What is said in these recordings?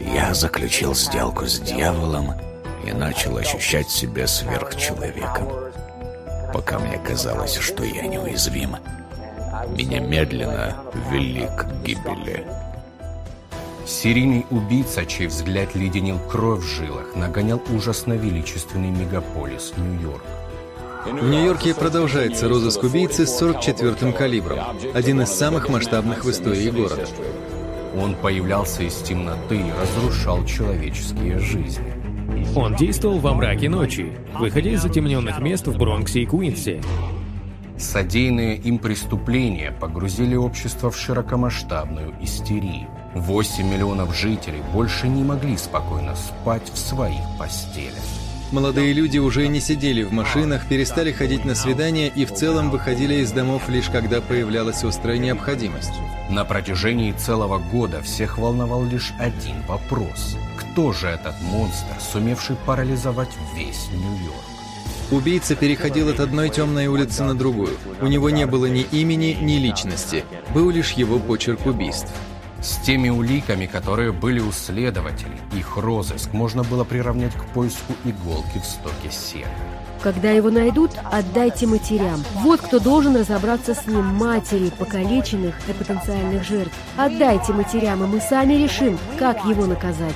Я заключил сделку с дьяволом и начал ощущать себя сверхчеловеком. Пока мне казалось, что я неуязвим, меня медленно вели к гибели. Серийный убийца, чей взгляд леденил кровь в жилах, нагонял ужас на величественный мегаполис Нью-Йорк. В Нью-Йорке продолжается розыск убийцы с 44-м калибром, один из самых масштабных в истории города. Он появлялся из темноты и разрушал человеческие жизни. Он действовал во мраке ночи, выходя из затемненных мест в Бронксе и Куинсе. Содеянные им преступления погрузили общество в широкомасштабную истерию. 8 миллионов жителей больше не могли спокойно спать в своих постелях. Молодые люди уже не сидели в машинах, перестали ходить на свидания и в целом выходили из домов лишь когда появлялась острая необходимость. На протяжении целого года всех волновал лишь один вопрос. Кто же этот монстр, сумевший парализовать весь Нью-Йорк? Убийца переходил от одной темной улицы на другую. У него не было ни имени, ни личности. Был лишь его почерк убийств. С теми уликами, которые были у следователей, их розыск можно было приравнять к поиску иголки в стоке сена. Когда его найдут, отдайте матерям. Вот кто должен разобраться с ним, матери покалеченных и потенциальных жертв. Отдайте матерям, и мы сами решим, как его наказать.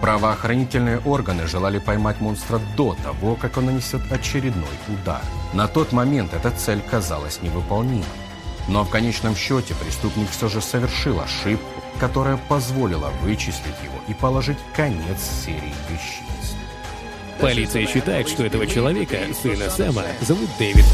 Правоохранительные органы желали поймать монстра до того, как он нанесет очередной удар. На тот момент эта цель казалась невыполнимой. Но в конечном счете преступник все же совершил ошибку, которая позволила вычислить его и положить конец серии вещиц. Полиция считает, что этого человека, сына Сэма, зовут Дэвид.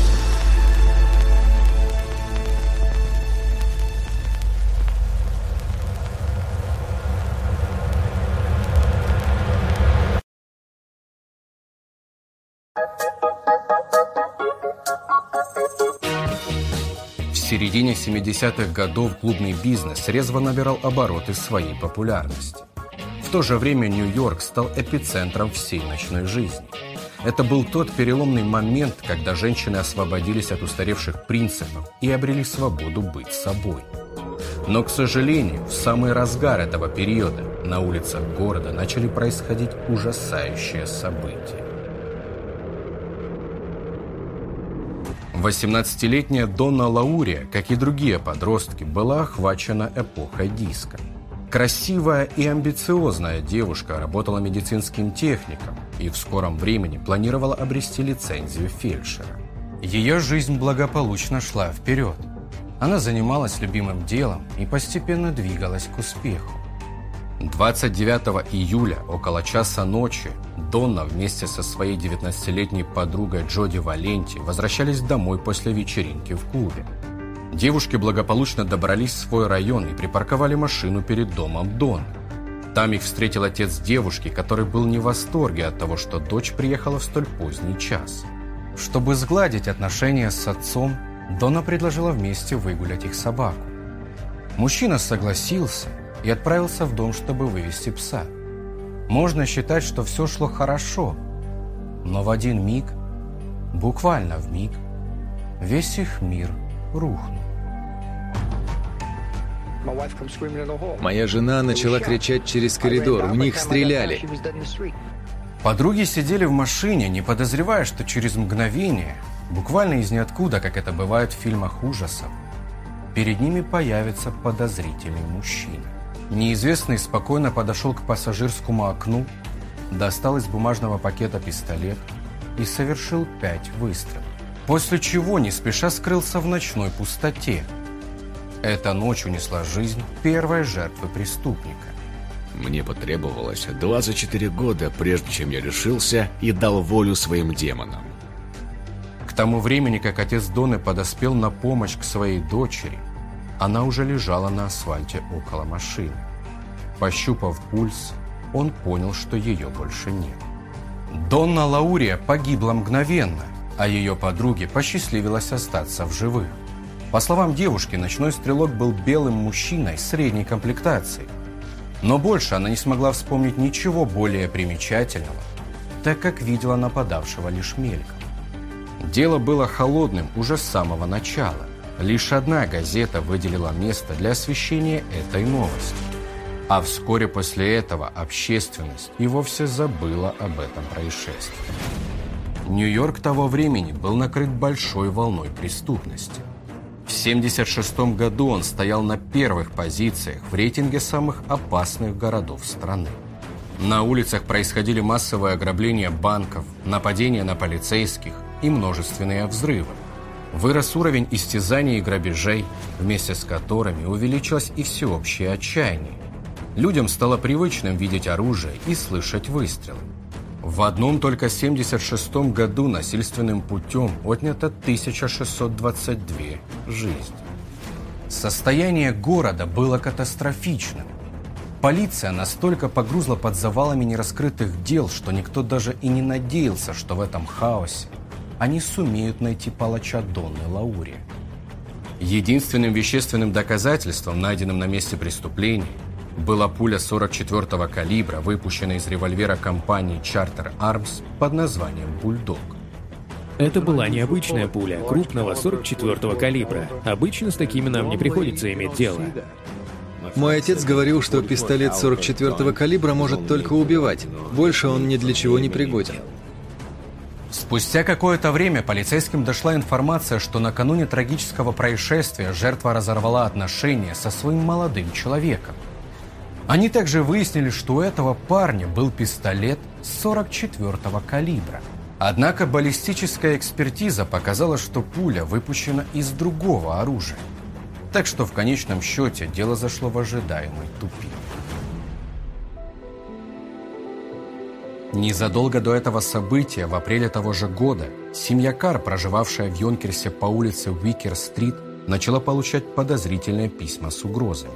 Середине 70-х годов клубный бизнес резво набирал обороты своей популярности. В то же время Нью-Йорк стал эпицентром всей ночной жизни. Это был тот переломный момент, когда женщины освободились от устаревших принципов и обрели свободу быть собой. Но, к сожалению, в самый разгар этого периода на улицах города начали происходить ужасающие события. 18-летняя Донна Лаурия, как и другие подростки, была охвачена эпохой диска. Красивая и амбициозная девушка работала медицинским техником и в скором времени планировала обрести лицензию фельдшера. Ее жизнь благополучно шла вперед. Она занималась любимым делом и постепенно двигалась к успеху. 29 июля около часа ночи Донна вместе со своей 19-летней подругой Джоди Валенти возвращались домой после вечеринки в клубе. Девушки благополучно добрались в свой район и припарковали машину перед домом Донны. Там их встретил отец девушки, который был не в восторге от того, что дочь приехала в столь поздний час. Чтобы сгладить отношения с отцом, Донна предложила вместе выгулять их собаку. Мужчина согласился и отправился в дом, чтобы вывести пса. Можно считать, что все шло хорошо, но в один миг, буквально в миг, весь их мир рухнул. Моя жена начала кричать через коридор, в них стреляли. Подруги сидели в машине, не подозревая, что через мгновение, буквально из ниоткуда, как это бывает в фильмах ужасов, перед ними появится подозрительный мужчина. Неизвестный спокойно подошел к пассажирскому окну, достал из бумажного пакета пистолет и совершил пять выстрелов. После чего не спеша скрылся в ночной пустоте. Эта ночь унесла жизнь первой жертвы преступника. Мне потребовалось 24 года, прежде чем я решился и дал волю своим демонам. К тому времени, как отец Доны подоспел на помощь к своей дочери, она уже лежала на асфальте около машины. Пощупав пульс, он понял, что ее больше нет. Донна Лаурия погибла мгновенно, а ее подруге посчастливилось остаться в живых. По словам девушки, ночной стрелок был белым мужчиной средней комплектации. Но больше она не смогла вспомнить ничего более примечательного, так как видела нападавшего лишь мельком. Дело было холодным уже с самого начала. Лишь одна газета выделила место для освещения этой новости. А вскоре после этого общественность и вовсе забыла об этом происшествии. Нью-Йорк того времени был накрыт большой волной преступности. В 1976 году он стоял на первых позициях в рейтинге самых опасных городов страны. На улицах происходили массовые ограбления банков, нападения на полицейских и множественные взрывы. Вырос уровень истязаний и грабежей, вместе с которыми увеличилось и всеобщее отчаяние. Людям стало привычным видеть оружие и слышать выстрелы. В одном только 76 году насильственным путем отнято 1622 жизни. Состояние города было катастрофичным. Полиция настолько погрузла под завалами нераскрытых дел, что никто даже и не надеялся, что в этом хаосе они сумеют найти палача Донны Лаури. Единственным вещественным доказательством, найденным на месте преступления, была пуля 44-го калибра, выпущенная из револьвера компании Charter Arms под названием «Бульдог». Это была необычная пуля, крупного 44-го калибра. Обычно с такими нам не приходится иметь дело. Мой отец говорил, что пистолет 44-го калибра может только убивать. Больше он ни для чего не пригоден. Спустя какое-то время полицейским дошла информация, что накануне трагического происшествия жертва разорвала отношения со своим молодым человеком. Они также выяснили, что у этого парня был пистолет 44-го калибра. Однако баллистическая экспертиза показала, что пуля выпущена из другого оружия. Так что в конечном счете дело зашло в ожидаемый тупик. Незадолго до этого события, в апреле того же года, семья Кар, проживавшая в Йонкерсе по улице Уикер-стрит, начала получать подозрительные письма с угрозами.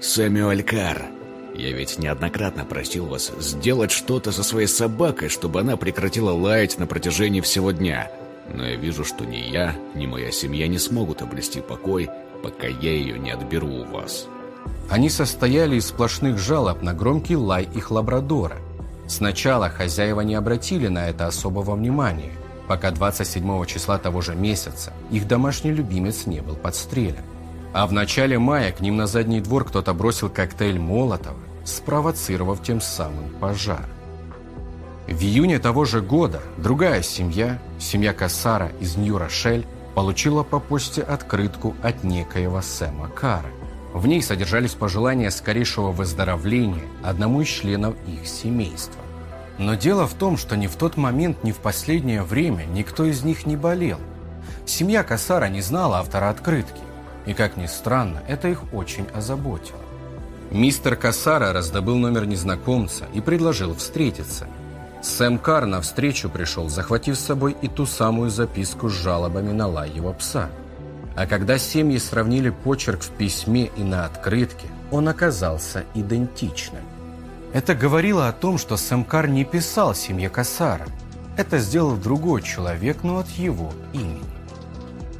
Сэмюэль Кар, я ведь неоднократно просил вас сделать что-то со своей собакой, чтобы она прекратила лаять на протяжении всего дня. Но я вижу, что ни я, ни моя семья не смогут обрести покой, пока я ее не отберу у вас. Они состояли из сплошных жалоб на громкий лай их лабрадора. Сначала хозяева не обратили на это особого внимания, пока 27 числа того же месяца их домашний любимец не был подстрелен. А в начале мая к ним на задний двор кто-то бросил коктейль Молотова, спровоцировав тем самым пожар. В июне того же года другая семья, семья Кассара из Нью-Рошель, получила по почте открытку от некоего Сэма Кара. В ней содержались пожелания скорейшего выздоровления одному из членов их семейства. Но дело в том, что ни в тот момент, ни в последнее время никто из них не болел. Семья Кассара не знала автора открытки, и, как ни странно, это их очень озаботило. Мистер Кассара раздобыл номер незнакомца и предложил встретиться. Сэм Кар на встречу пришел, захватив с собой и ту самую записку с жалобами на лай его пса. А когда семьи сравнили почерк в письме и на открытке, он оказался идентичным. Это говорило о том, что Сэм Кар не писал семье Кассара. Это сделал другой человек, но от его имени.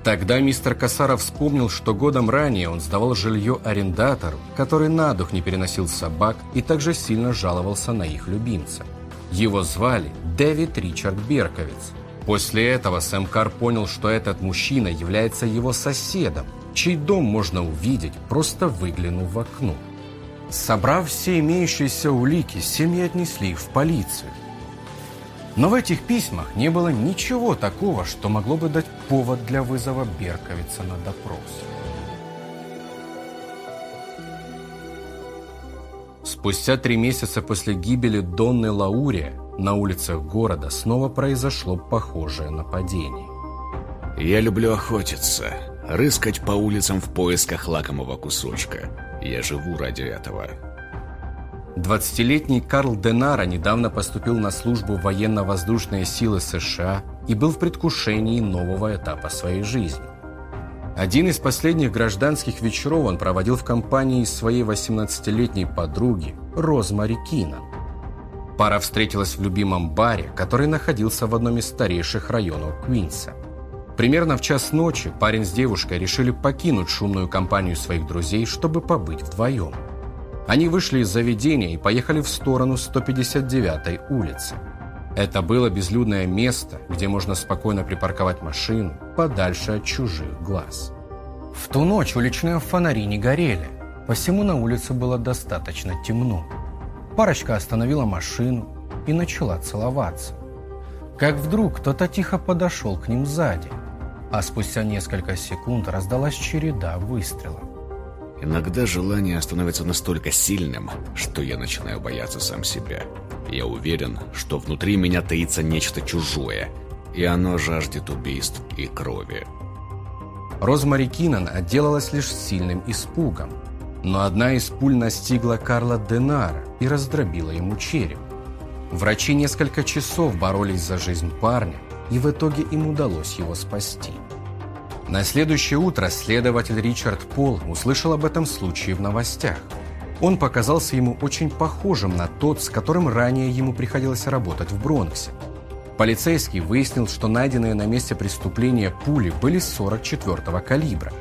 Тогда мистер Касаров вспомнил, что годом ранее он сдавал жилье арендатору, который на дух не переносил собак и также сильно жаловался на их любимца. Его звали Дэвид Ричард Берковиц. После этого Сэм Кар понял, что этот мужчина является его соседом, чей дом можно увидеть, просто выглянув в окно. Собрав все имеющиеся улики, семьи отнесли их в полицию. Но в этих письмах не было ничего такого, что могло бы дать повод для вызова Берковица на допрос. Спустя три месяца после гибели Донны Лаурия на улицах города снова произошло похожее нападение. Я люблю охотиться, рыскать по улицам в поисках лакомого кусочка. Я живу ради этого. 20-летний Карл Денара недавно поступил на службу в военно-воздушные силы США и был в предвкушении нового этапа своей жизни. Один из последних гражданских вечеров он проводил в компании своей 18-летней подруги Розмари Кинан. Пара встретилась в любимом баре, который находился в одном из старейших районов Квинса. Примерно в час ночи парень с девушкой решили покинуть шумную компанию своих друзей, чтобы побыть вдвоем. Они вышли из заведения и поехали в сторону 159-й улицы. Это было безлюдное место, где можно спокойно припарковать машину подальше от чужих глаз. В ту ночь уличные фонари не горели, Посему на улице было достаточно темно. Парочка остановила машину и начала целоваться. Как вдруг кто-то тихо подошел к ним сзади, а спустя несколько секунд раздалась череда выстрелов. Иногда желание становится настолько сильным, что я начинаю бояться сам себя. Я уверен, что внутри меня таится нечто чужое, и оно жаждет убийств и крови. Розмари Киннон отделалась лишь сильным испугом, но одна из пуль настигла Карла Денара и раздробила ему череп. Врачи несколько часов боролись за жизнь парня, и в итоге им удалось его спасти. На следующее утро следователь Ричард Пол услышал об этом случае в новостях. Он показался ему очень похожим на тот, с которым ранее ему приходилось работать в Бронксе. Полицейский выяснил, что найденные на месте преступления пули были 44-го калибра.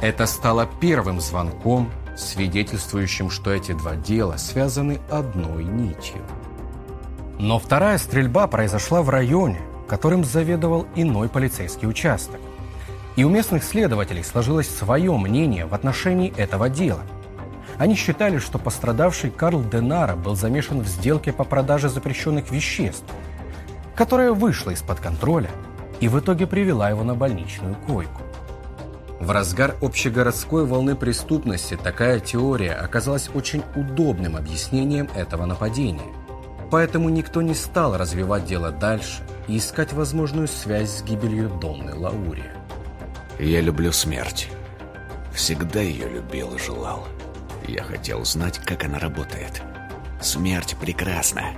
Это стало первым звонком, свидетельствующим, что эти два дела связаны одной нитью. Но вторая стрельба произошла в районе, которым заведовал иной полицейский участок. И у местных следователей сложилось свое мнение в отношении этого дела. Они считали, что пострадавший Карл Денара был замешан в сделке по продаже запрещенных веществ, которая вышла из-под контроля и в итоге привела его на больничную койку. В разгар общегородской волны преступности такая теория оказалась очень удобным объяснением этого нападения. Поэтому никто не стал развивать дело дальше и искать возможную связь с гибелью Донны Лаурия. Я люблю смерть. Всегда ее любил и желал. Я хотел знать, как она работает. Смерть прекрасна.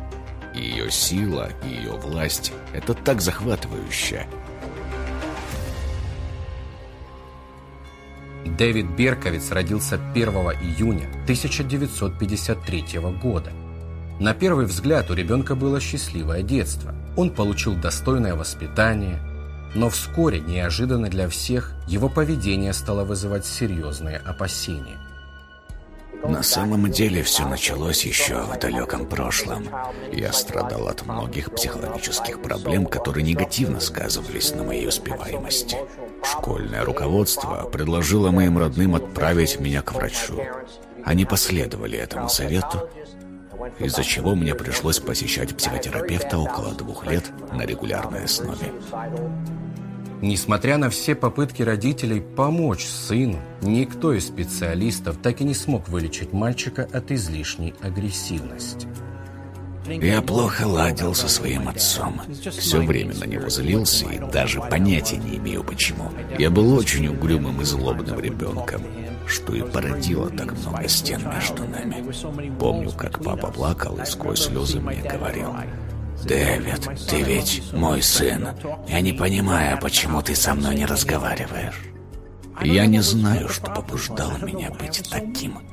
Ее сила и ее власть — это так захватывающе. Дэвид Берковиц родился 1 июня 1953 года. На первый взгляд у ребенка было счастливое детство. Он получил достойное воспитание – но вскоре, неожиданно для всех, его поведение стало вызывать серьезные опасения. На самом деле все началось еще в далеком прошлом. Я страдал от многих психологических проблем, которые негативно сказывались на моей успеваемости. Школьное руководство предложило моим родным отправить меня к врачу. Они последовали этому совету, из-за чего мне пришлось посещать психотерапевта около двух лет на регулярной основе. Несмотря на все попытки родителей помочь сыну, никто из специалистов так и не смог вылечить мальчика от излишней агрессивности. Я плохо ладил со своим отцом. Все время на него злился и даже понятия не имею почему. Я был очень угрюмым и злобным ребенком, что и породило так много стен между нами. Помню, как папа плакал и сквозь слезы мне говорил, «Дэвид, ты ведь мой сын. Я не понимаю, почему ты со мной не разговариваешь. Я не знаю, что побуждало меня быть таким».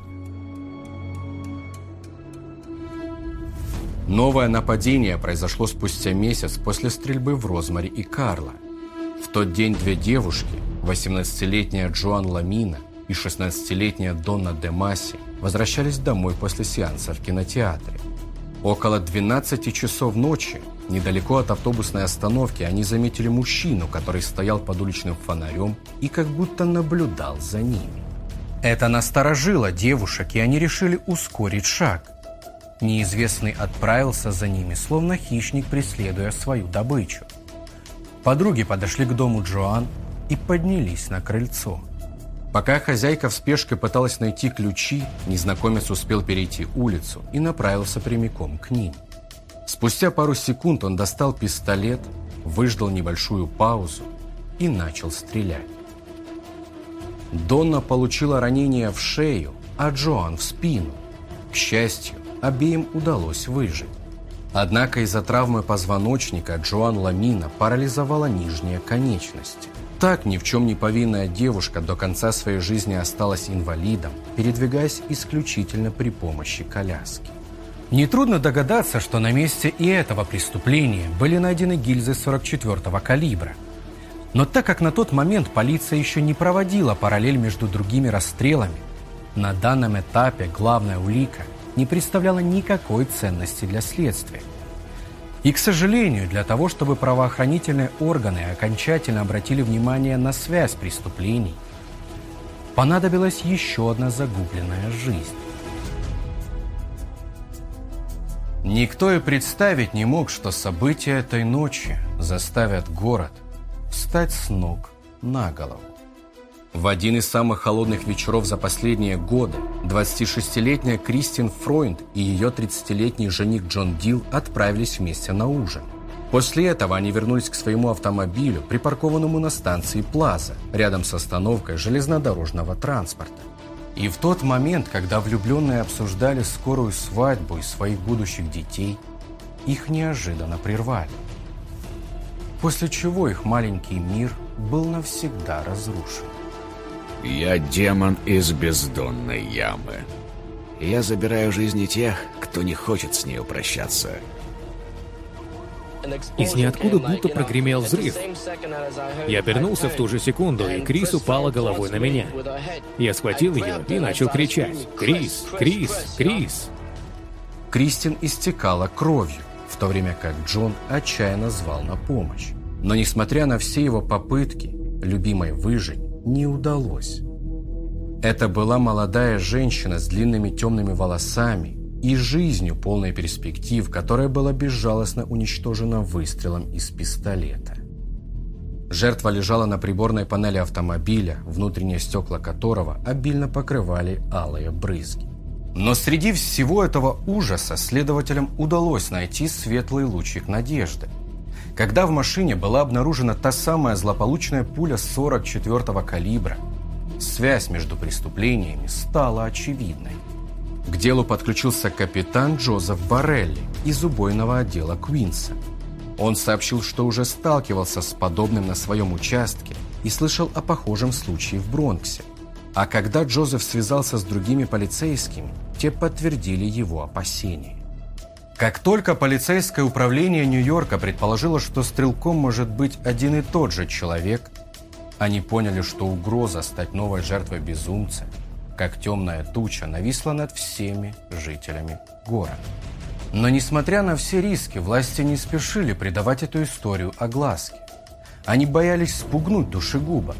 Новое нападение произошло спустя месяц после стрельбы в Розмари и Карла. В тот день две девушки, 18-летняя Джоан Ламина и 16-летняя Донна Демаси, возвращались домой после сеанса в кинотеатре. Около 12 часов ночи, недалеко от автобусной остановки, они заметили мужчину, который стоял под уличным фонарем и как будто наблюдал за ними. Это насторожило девушек, и они решили ускорить шаг. Неизвестный отправился за ними, словно хищник, преследуя свою добычу. Подруги подошли к дому Джоан и поднялись на крыльцо. Пока хозяйка в спешке пыталась найти ключи, незнакомец успел перейти улицу и направился прямиком к ним. Спустя пару секунд он достал пистолет, выждал небольшую паузу и начал стрелять. Донна получила ранение в шею, а Джоан в спину. К счастью, обеим удалось выжить. Однако из-за травмы позвоночника Джоан Ламина парализовала нижние конечности. Так ни в чем не повинная девушка до конца своей жизни осталась инвалидом, передвигаясь исключительно при помощи коляски. Нетрудно догадаться, что на месте и этого преступления были найдены гильзы 44-го калибра. Но так как на тот момент полиция еще не проводила параллель между другими расстрелами, на данном этапе главная улика не представляла никакой ценности для следствия – и, к сожалению, для того, чтобы правоохранительные органы окончательно обратили внимание на связь преступлений, понадобилась еще одна загубленная жизнь. Никто и представить не мог, что события этой ночи заставят город встать с ног на голову. В один из самых холодных вечеров за последние годы 26-летняя Кристин Фройнд и ее 30-летний жених Джон Дил отправились вместе на ужин. После этого они вернулись к своему автомобилю, припаркованному на станции Плаза, рядом с остановкой железнодорожного транспорта. И в тот момент, когда влюбленные обсуждали скорую свадьбу и своих будущих детей, их неожиданно прервали. После чего их маленький мир был навсегда разрушен. Я демон из бездонной ямы. Я забираю жизни тех, кто не хочет с ней прощаться. Из ниоткуда будто прогремел взрыв. Я обернулся в ту же секунду, и Крис упала головой на меня. Я схватил ее и начал кричать «Крис! Крис! Крис!». Кристин истекала кровью, в то время как Джон отчаянно звал на помощь. Но несмотря на все его попытки, любимой выжить не удалось. Это была молодая женщина с длинными темными волосами и жизнью полной перспектив, которая была безжалостно уничтожена выстрелом из пистолета. Жертва лежала на приборной панели автомобиля, внутренние стекла которого обильно покрывали алые брызги. Но среди всего этого ужаса следователям удалось найти светлый лучик надежды. Когда в машине была обнаружена та самая злополучная пуля 44-го калибра, связь между преступлениями стала очевидной. К делу подключился капитан Джозеф Барелли из убойного отдела Квинса. Он сообщил, что уже сталкивался с подобным на своем участке и слышал о похожем случае в Бронксе. А когда Джозеф связался с другими полицейскими, те подтвердили его опасения. Как только полицейское управление Нью-Йорка предположило, что стрелком может быть один и тот же человек, они поняли, что угроза стать новой жертвой безумца, как темная туча, нависла над всеми жителями города. Но несмотря на все риски, власти не спешили придавать эту историю огласке. Они боялись спугнуть душегуба,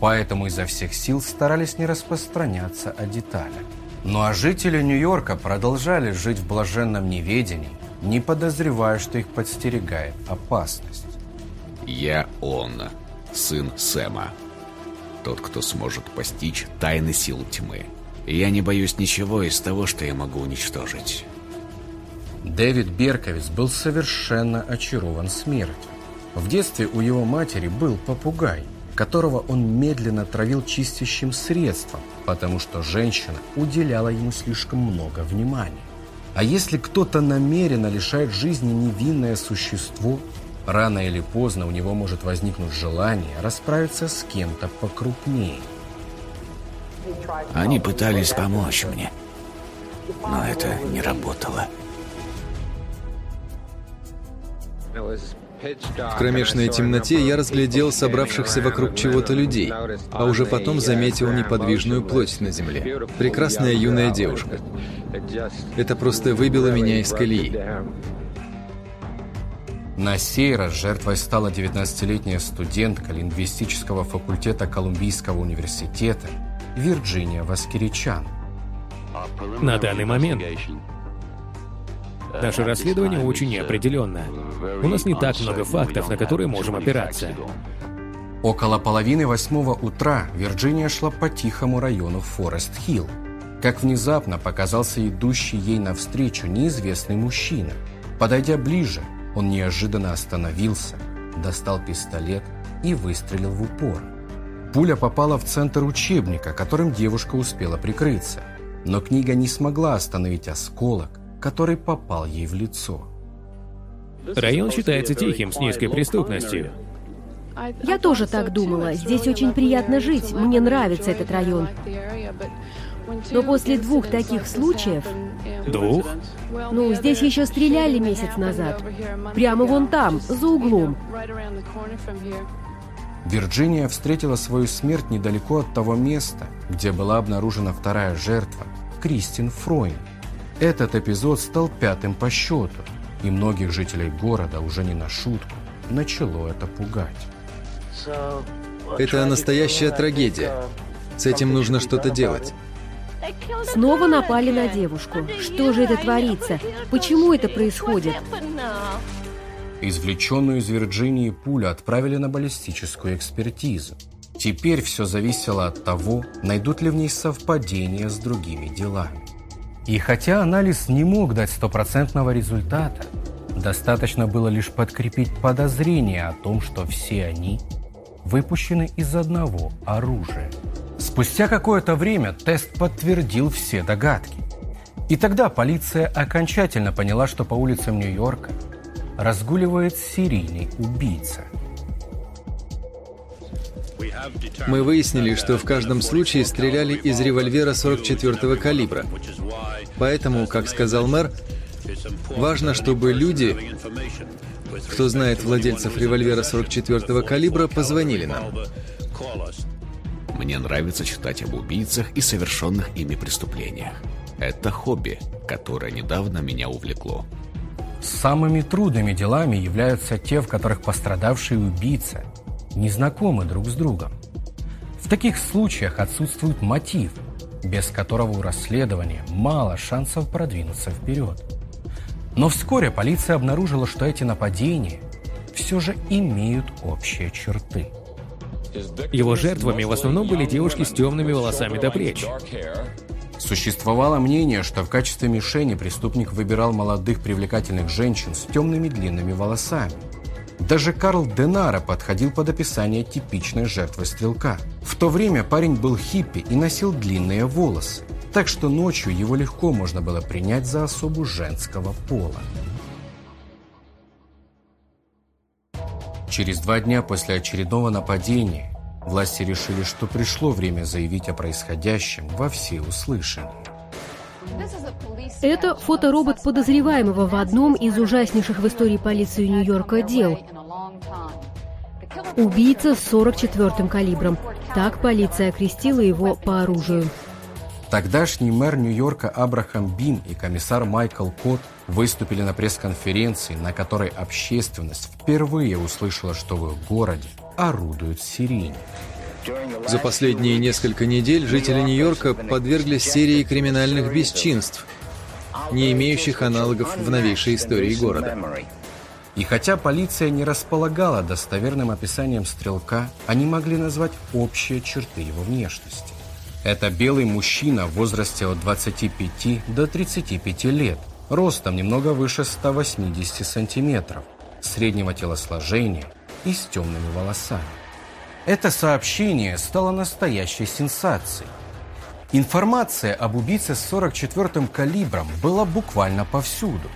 поэтому изо всех сил старались не распространяться о деталях. Ну а жители Нью-Йорка продолжали жить в блаженном неведении, не подозревая, что их подстерегает опасность. Я он, сын Сэма. Тот, кто сможет постичь тайны сил тьмы. Я не боюсь ничего из того, что я могу уничтожить. Дэвид Берковиц был совершенно очарован смертью. В детстве у его матери был попугай, которого он медленно травил чистящим средством, потому что женщина уделяла ему слишком много внимания. А если кто-то намеренно лишает жизни невинное существо, рано или поздно у него может возникнуть желание расправиться с кем-то покрупнее. Они пытались помочь мне, но это не работало. В кромешной темноте я разглядел собравшихся вокруг чего-то людей, а уже потом заметил неподвижную плоть на земле. Прекрасная юная девушка. Это просто выбило меня из колеи. На сей раз жертвой стала 19-летняя студентка лингвистического факультета Колумбийского университета Вирджиния Васкиричан. На данный момент Наше расследование очень неопределенно. У нас не так много фактов, на которые можем опираться. Около половины восьмого утра Вирджиния шла по тихому району Форест-Хилл. Как внезапно показался идущий ей навстречу неизвестный мужчина. Подойдя ближе, он неожиданно остановился, достал пистолет и выстрелил в упор. Пуля попала в центр учебника, которым девушка успела прикрыться. Но книга не смогла остановить осколок, который попал ей в лицо. Район считается тихим, с низкой преступностью. Я тоже так думала. Здесь очень приятно жить. Мне нравится этот район. Но после двух таких случаев... Двух? Ну, здесь еще стреляли месяц назад. Прямо вон там, за углом. Вирджиния встретила свою смерть недалеко от того места, где была обнаружена вторая жертва, Кристин Фройн. Этот эпизод стал пятым по счету, и многих жителей города уже не на шутку начало это пугать. Это настоящая трагедия. С этим нужно что-то делать. Снова напали на девушку. Что же это творится? Почему это происходит? Извлеченную из Вирджинии пулю отправили на баллистическую экспертизу. Теперь все зависело от того, найдут ли в ней совпадения с другими делами. И хотя анализ не мог дать стопроцентного результата, достаточно было лишь подкрепить подозрение о том, что все они выпущены из одного оружия. Спустя какое-то время тест подтвердил все догадки. И тогда полиция окончательно поняла, что по улицам Нью-Йорка разгуливает серийный убийца. Мы выяснили, что в каждом случае стреляли из револьвера 44-го калибра. Поэтому, как сказал мэр, важно, чтобы люди, кто знает владельцев револьвера 44-го калибра, позвонили нам. Мне нравится читать об убийцах и совершенных ими преступлениях. Это хобби, которое недавно меня увлекло. Самыми трудными делами являются те, в которых пострадавший убийца не знакомы друг с другом. В таких случаях отсутствует мотив, без которого у расследования мало шансов продвинуться вперед. Но вскоре полиция обнаружила, что эти нападения все же имеют общие черты. Его жертвами в основном были девушки с темными волосами до плеч. Существовало мнение, что в качестве мишени преступник выбирал молодых привлекательных женщин с темными длинными волосами. Даже Карл Денара подходил под описание типичной жертвы стрелка. В то время парень был хиппи и носил длинные волосы, так что ночью его легко можно было принять за особу женского пола. Через два дня после очередного нападения власти решили, что пришло время заявить о происходящем во всеуслышание. Это фоторобот подозреваемого в одном из ужаснейших в истории полиции Нью-Йорка дел. Убийца с 44-м калибром. Так полиция окрестила его по оружию. Тогдашний мэр Нью-Йорка Абрахам Бин и комиссар Майкл Кот выступили на пресс-конференции, на которой общественность впервые услышала, что в их городе орудуют сирени. За последние несколько недель жители Нью-Йорка подверглись серии криминальных бесчинств, не имеющих аналогов в новейшей истории города. И хотя полиция не располагала достоверным описанием стрелка, они могли назвать общие черты его внешности. Это белый мужчина в возрасте от 25 до 35 лет, ростом немного выше 180 сантиметров, среднего телосложения и с темными волосами. Это сообщение стало настоящей сенсацией. Информация об убийце с 44-м калибром была буквально повсюду.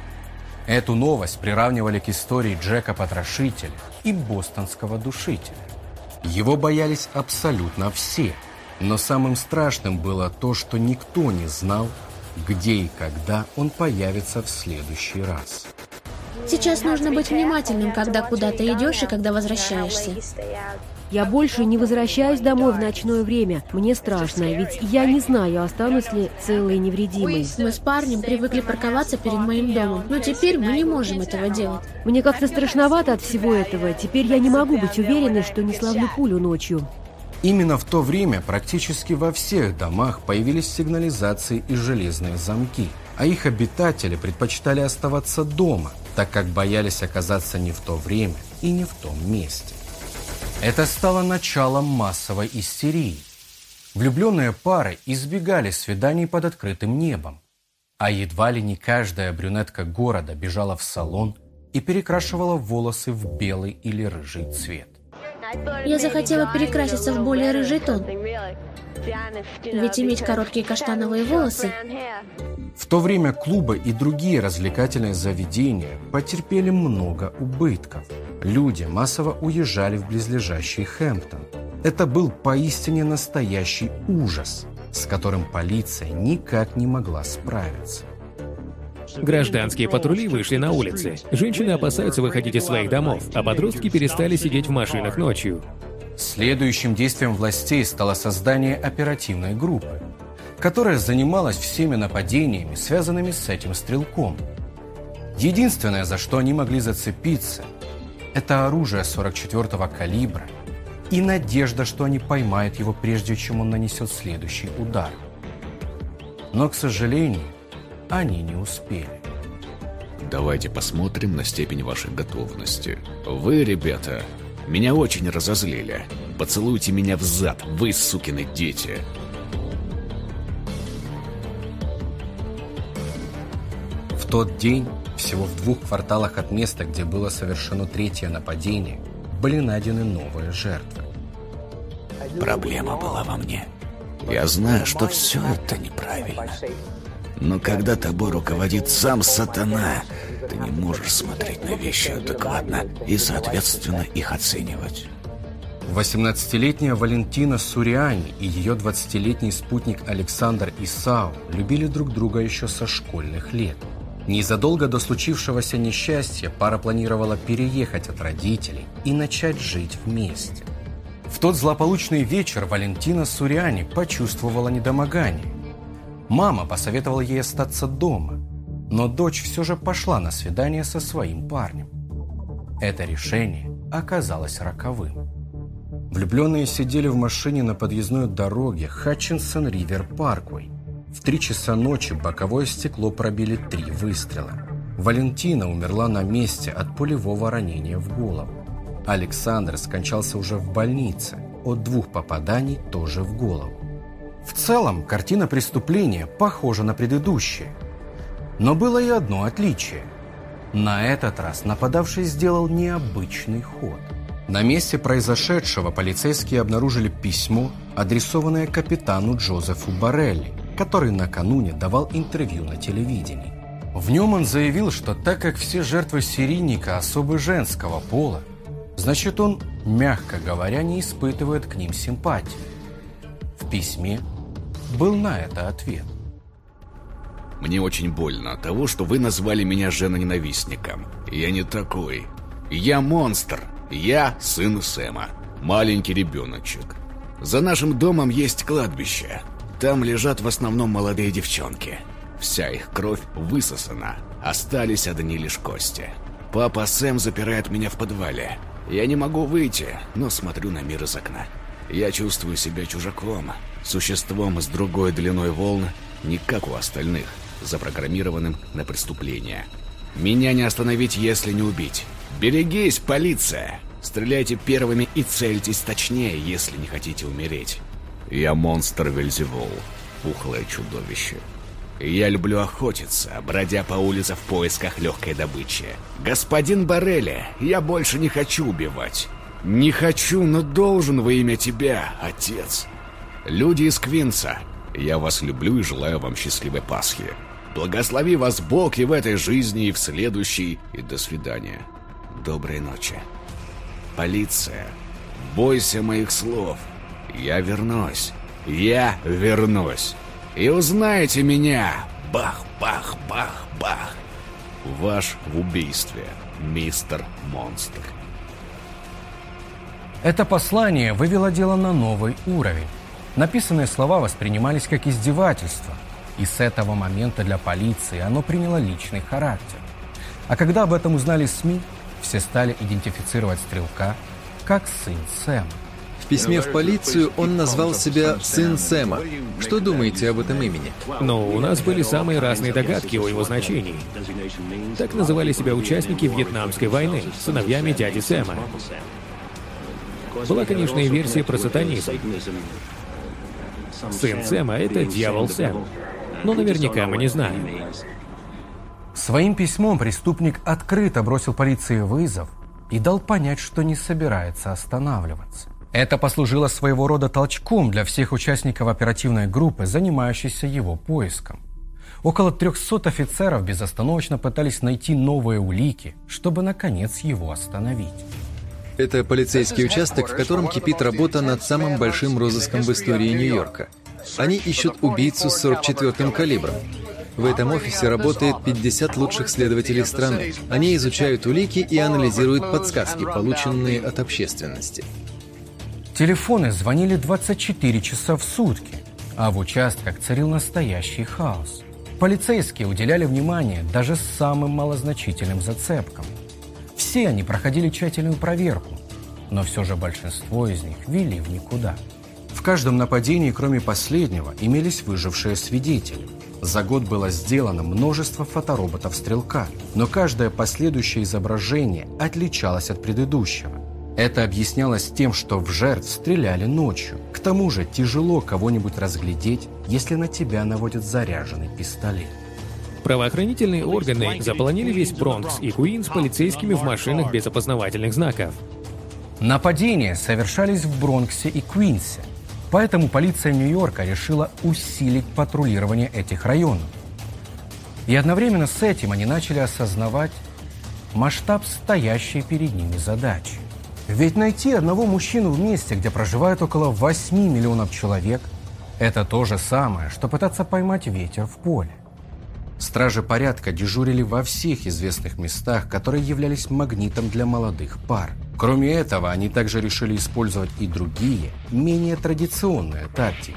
Эту новость приравнивали к истории Джека Потрошителя и бостонского душителя. Его боялись абсолютно все, но самым страшным было то, что никто не знал, где и когда он появится в следующий раз. Сейчас нужно быть внимательным, когда куда-то идешь и когда возвращаешься. Я больше не возвращаюсь домой в ночное время. Мне страшно, ведь я не знаю, останусь ли целой и невредимой. Мы с парнем привыкли парковаться перед моим домом, но теперь мы не можем этого делать. Мне как-то страшновато от всего этого. Теперь я не могу быть уверенной, что не славлю пулю ночью. Именно в то время практически во всех домах появились сигнализации и железные замки, а их обитатели предпочитали оставаться дома, так как боялись оказаться не в то время и не в том месте. Это стало началом массовой истерии. Влюбленные пары избегали свиданий под открытым небом, а едва ли не каждая брюнетка города бежала в салон и перекрашивала волосы в белый или рыжий цвет. Я захотела перекраситься в более рыжий тон. Ведь иметь короткие каштановые волосы... В то время клубы и другие развлекательные заведения потерпели много убытков. Люди массово уезжали в близлежащий Хэмптон. Это был поистине настоящий ужас, с которым полиция никак не могла справиться. Гражданские патрули вышли на улицы. Женщины опасаются выходить из своих домов, а подростки перестали сидеть в машинах ночью. Следующим действием властей стало создание оперативной группы, которая занималась всеми нападениями, связанными с этим стрелком. Единственное, за что они могли зацепиться, это оружие 44-го калибра и надежда, что они поймают его, прежде чем он нанесет следующий удар. Но, к сожалению, они не успели. Давайте посмотрим на степень вашей готовности. Вы, ребята, меня очень разозлили. Поцелуйте меня в зад, вы, сукины дети. В тот день, всего в двух кварталах от места, где было совершено третье нападение, были найдены новые жертвы. Проблема была во мне. Я знаю, что все это неправильно. Но когда тобой руководит сам сатана, ты не можешь смотреть на вещи адекватно и, соответственно, их оценивать. 18-летняя Валентина Суриани и ее 20-летний спутник Александр Исау любили друг друга еще со школьных лет. Незадолго до случившегося несчастья пара планировала переехать от родителей и начать жить вместе. В тот злополучный вечер Валентина Суриани почувствовала недомогание. Мама посоветовала ей остаться дома, но дочь все же пошла на свидание со своим парнем. Это решение оказалось роковым. Влюбленные сидели в машине на подъездной дороге Хатчинсон Ривер Парквей. В три часа ночи боковое стекло пробили три выстрела. Валентина умерла на месте от пулевого ранения в голову. Александр скончался уже в больнице, от двух попаданий тоже в голову. В целом, картина преступления похожа на предыдущие. Но было и одно отличие. На этот раз нападавший сделал необычный ход. На месте произошедшего полицейские обнаружили письмо, адресованное капитану Джозефу Барелли, который накануне давал интервью на телевидении. В нем он заявил, что так как все жертвы серийника особо женского пола, значит он, мягко говоря, не испытывает к ним симпатии. В письме был на это ответ. Мне очень больно от того, что вы назвали меня женоненавистником. Я не такой. Я монстр. Я сын Сэма. Маленький ребеночек. За нашим домом есть кладбище. Там лежат в основном молодые девчонки. Вся их кровь высосана. Остались одни лишь кости. Папа Сэм запирает меня в подвале. Я не могу выйти, но смотрю на мир из окна. Я чувствую себя чужаком, существом с другой длиной волн, не как у остальных, запрограммированным на преступление. Меня не остановить, если не убить. Берегись, полиция! Стреляйте первыми и цельтесь точнее, если не хотите умереть. Я монстр Вельзевул, пухлое чудовище. Я люблю охотиться, бродя по улице в поисках легкой добычи. Господин Барелли, я больше не хочу убивать. Не хочу, но должен во имя тебя, отец. Люди из Квинса, я вас люблю и желаю вам счастливой Пасхи. Благослови вас Бог и в этой жизни, и в следующей, и до свидания. Доброй ночи. Полиция, бойся моих слов. Я вернусь. Я вернусь. И узнаете меня. Бах, бах, бах, бах. Ваш в убийстве, мистер Монстр. Это послание вывело дело на новый уровень. Написанные слова воспринимались как издевательство, и с этого момента для полиции оно приняло личный характер. А когда об этом узнали СМИ, все стали идентифицировать Стрелка как сын Сэма. В письме в полицию он назвал себя «сын Сэма». Что думаете об этом имени? Но у нас были самые разные догадки о его значении. Так называли себя участники Вьетнамской войны, сыновьями дяди Сэма. Была, конечно, и версия про сатанизм. Сын Сэма — это дьявол Сэм. Но наверняка мы не знаем. Своим письмом преступник открыто бросил полиции вызов и дал понять, что не собирается останавливаться. Это послужило своего рода толчком для всех участников оперативной группы, занимающейся его поиском. Около 300 офицеров безостановочно пытались найти новые улики, чтобы, наконец, его остановить. Это полицейский участок, в котором кипит работа над самым большим розыском в истории Нью-Йорка. Они ищут убийцу с 44-м калибром. В этом офисе работает 50 лучших следователей страны. Они изучают улики и анализируют подсказки, полученные от общественности. Телефоны звонили 24 часа в сутки, а в участках царил настоящий хаос. Полицейские уделяли внимание даже самым малозначительным зацепкам. Все они проходили тщательную проверку. но все же большинство из них вели в никуда. В каждом нападении, кроме последнего, имелись выжившие свидетели. За год было сделано множество фотороботов «Стрелка», но каждое последующее изображение отличалось от предыдущего. Это объяснялось тем, что в жертв стреляли ночью. К тому же тяжело кого-нибудь разглядеть, если на тебя наводят заряженный пистолет. Правоохранительные органы заполонили весь Бронкс и Куинс полицейскими в машинах без опознавательных знаков. Нападения совершались в Бронксе и Куинсе, поэтому полиция Нью-Йорка решила усилить патрулирование этих районов. И одновременно с этим они начали осознавать масштаб стоящей перед ними задачи. Ведь найти одного мужчину в месте, где проживает около 8 миллионов человек, это то же самое, что пытаться поймать ветер в поле. Стражи порядка дежурили во всех известных местах, которые являлись магнитом для молодых пар. Кроме этого, они также решили использовать и другие, менее традиционные тактики.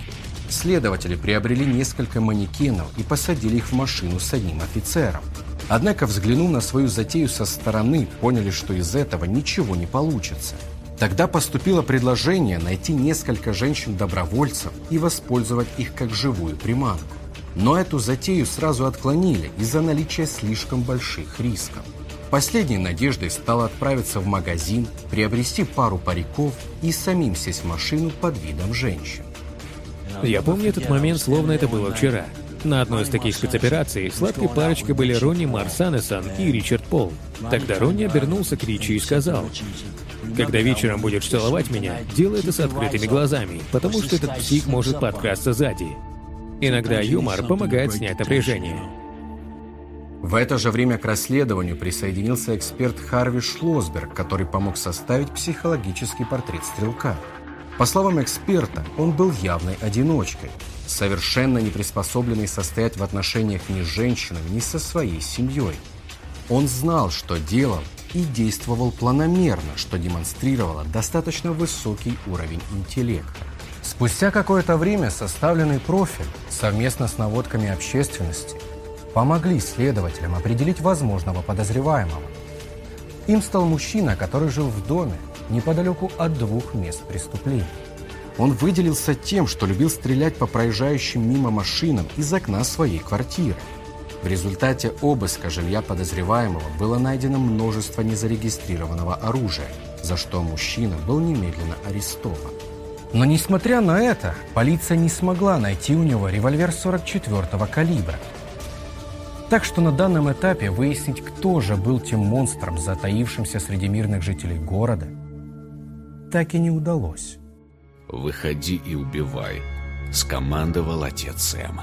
Следователи приобрели несколько манекенов и посадили их в машину с одним офицером. Однако, взглянув на свою затею со стороны, поняли, что из этого ничего не получится. Тогда поступило предложение найти несколько женщин-добровольцев и воспользовать их как живую приманку. Но эту затею сразу отклонили из-за наличия слишком больших рисков. Последней надеждой стало отправиться в магазин, приобрести пару париков и самим сесть в машину под видом женщин. Я помню этот момент, словно это было вчера. На одной из таких спецопераций сладкой парочкой были Ронни Марсанесон и Ричард Пол. Тогда Ронни обернулся к Ричи и сказал, «Когда вечером будешь целовать меня, делай это с открытыми глазами, потому что этот псих может подкрасться сзади. Иногда юмор помогает снять напряжение. В это же время к расследованию присоединился эксперт Харви Шлосберг, который помог составить психологический портрет стрелка. По словам эксперта, он был явной одиночкой, совершенно не приспособленный состоять в отношениях ни с женщинами, ни со своей семьей. Он знал, что делал, и действовал планомерно, что демонстрировало достаточно высокий уровень интеллекта. Спустя какое-то время составленный профиль совместно с наводками общественности помогли следователям определить возможного подозреваемого. Им стал мужчина, который жил в доме неподалеку от двух мест преступлений. Он выделился тем, что любил стрелять по проезжающим мимо машинам из окна своей квартиры. В результате обыска жилья подозреваемого было найдено множество незарегистрированного оружия, за что мужчина был немедленно арестован. Но несмотря на это, полиция не смогла найти у него револьвер 44-го калибра. Так что на данном этапе выяснить, кто же был тем монстром, затаившимся среди мирных жителей города, так и не удалось. «Выходи и убивай», — скомандовал отец Сэм.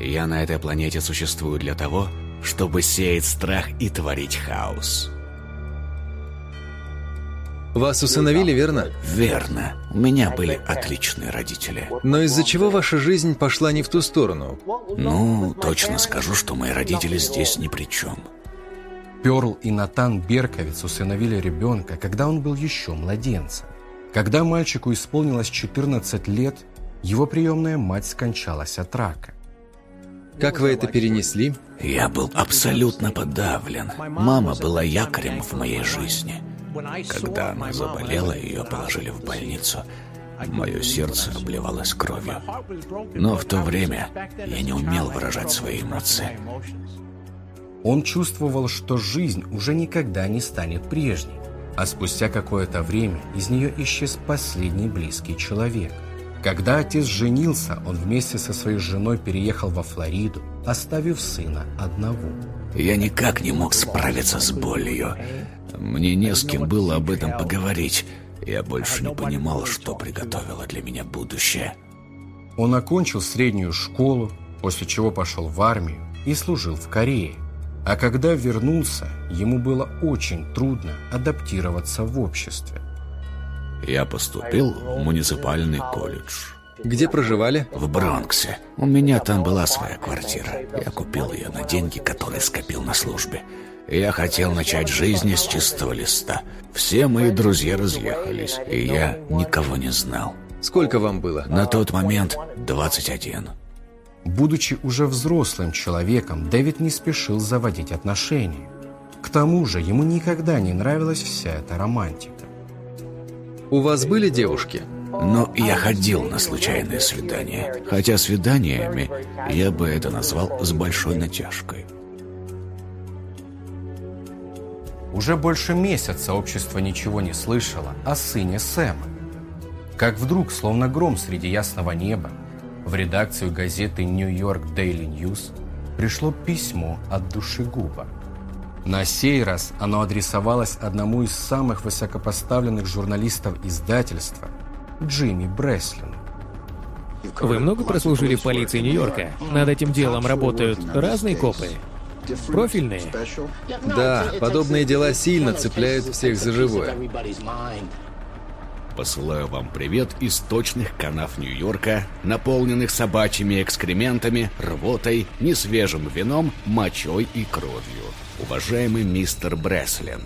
«Я на этой планете существую для того, чтобы сеять страх и творить хаос». Вас усыновили, верно? Верно. У меня были отличные родители. Но из-за чего ваша жизнь пошла не в ту сторону? Ну, точно скажу, что мои родители здесь ни при чем. Перл и Натан Берковиц усыновили ребенка, когда он был еще младенцем. Когда мальчику исполнилось 14 лет, его приемная мать скончалась от рака. Как вы это перенесли? Я был абсолютно подавлен. Мама была якорем в моей жизни. Когда она заболела, ее положили в больницу. Мое сердце обливалось кровью. Но в то время я не умел выражать свои эмоции. Он чувствовал, что жизнь уже никогда не станет прежней, а спустя какое-то время из нее исчез последний близкий человек. Когда отец женился, он вместе со своей женой переехал во Флориду, оставив сына одного. Я никак не мог справиться с болью. Мне не с кем было об этом поговорить. Я больше не понимал, что приготовило для меня будущее. Он окончил среднюю школу, после чего пошел в армию и служил в Корее. А когда вернулся, ему было очень трудно адаптироваться в обществе. Я поступил в муниципальный колледж. Где проживали? В Бронксе. У меня там была своя квартира. Я купил ее на деньги, которые скопил на службе. Я хотел начать жизнь с чистого листа. Все мои друзья разъехались, и я никого не знал. Сколько вам было? На тот момент 21. Будучи уже взрослым человеком, Дэвид не спешил заводить отношения. К тому же ему никогда не нравилась вся эта романтика. У вас были девушки? Но я ходил на случайные свидания. Хотя свиданиями я бы это назвал с большой натяжкой. Уже больше месяца общество ничего не слышало о сыне Сэма. Как вдруг, словно гром среди ясного неба, в редакцию газеты «Нью-Йорк Дейли Ньюс» пришло письмо от душегуба. На сей раз оно адресовалось одному из самых высокопоставленных журналистов издательства – Джимми Бреслину. Вы много прослужили в полиции Нью-Йорка? Над этим делом работают разные копы? Профильные? Да, подобные дела сильно цепляют всех за живое. Посылаю вам привет из точных канав Нью-Йорка, наполненных собачьими экскрементами, рвотой, несвежим вином, мочой и кровью. Уважаемый мистер Бреслин,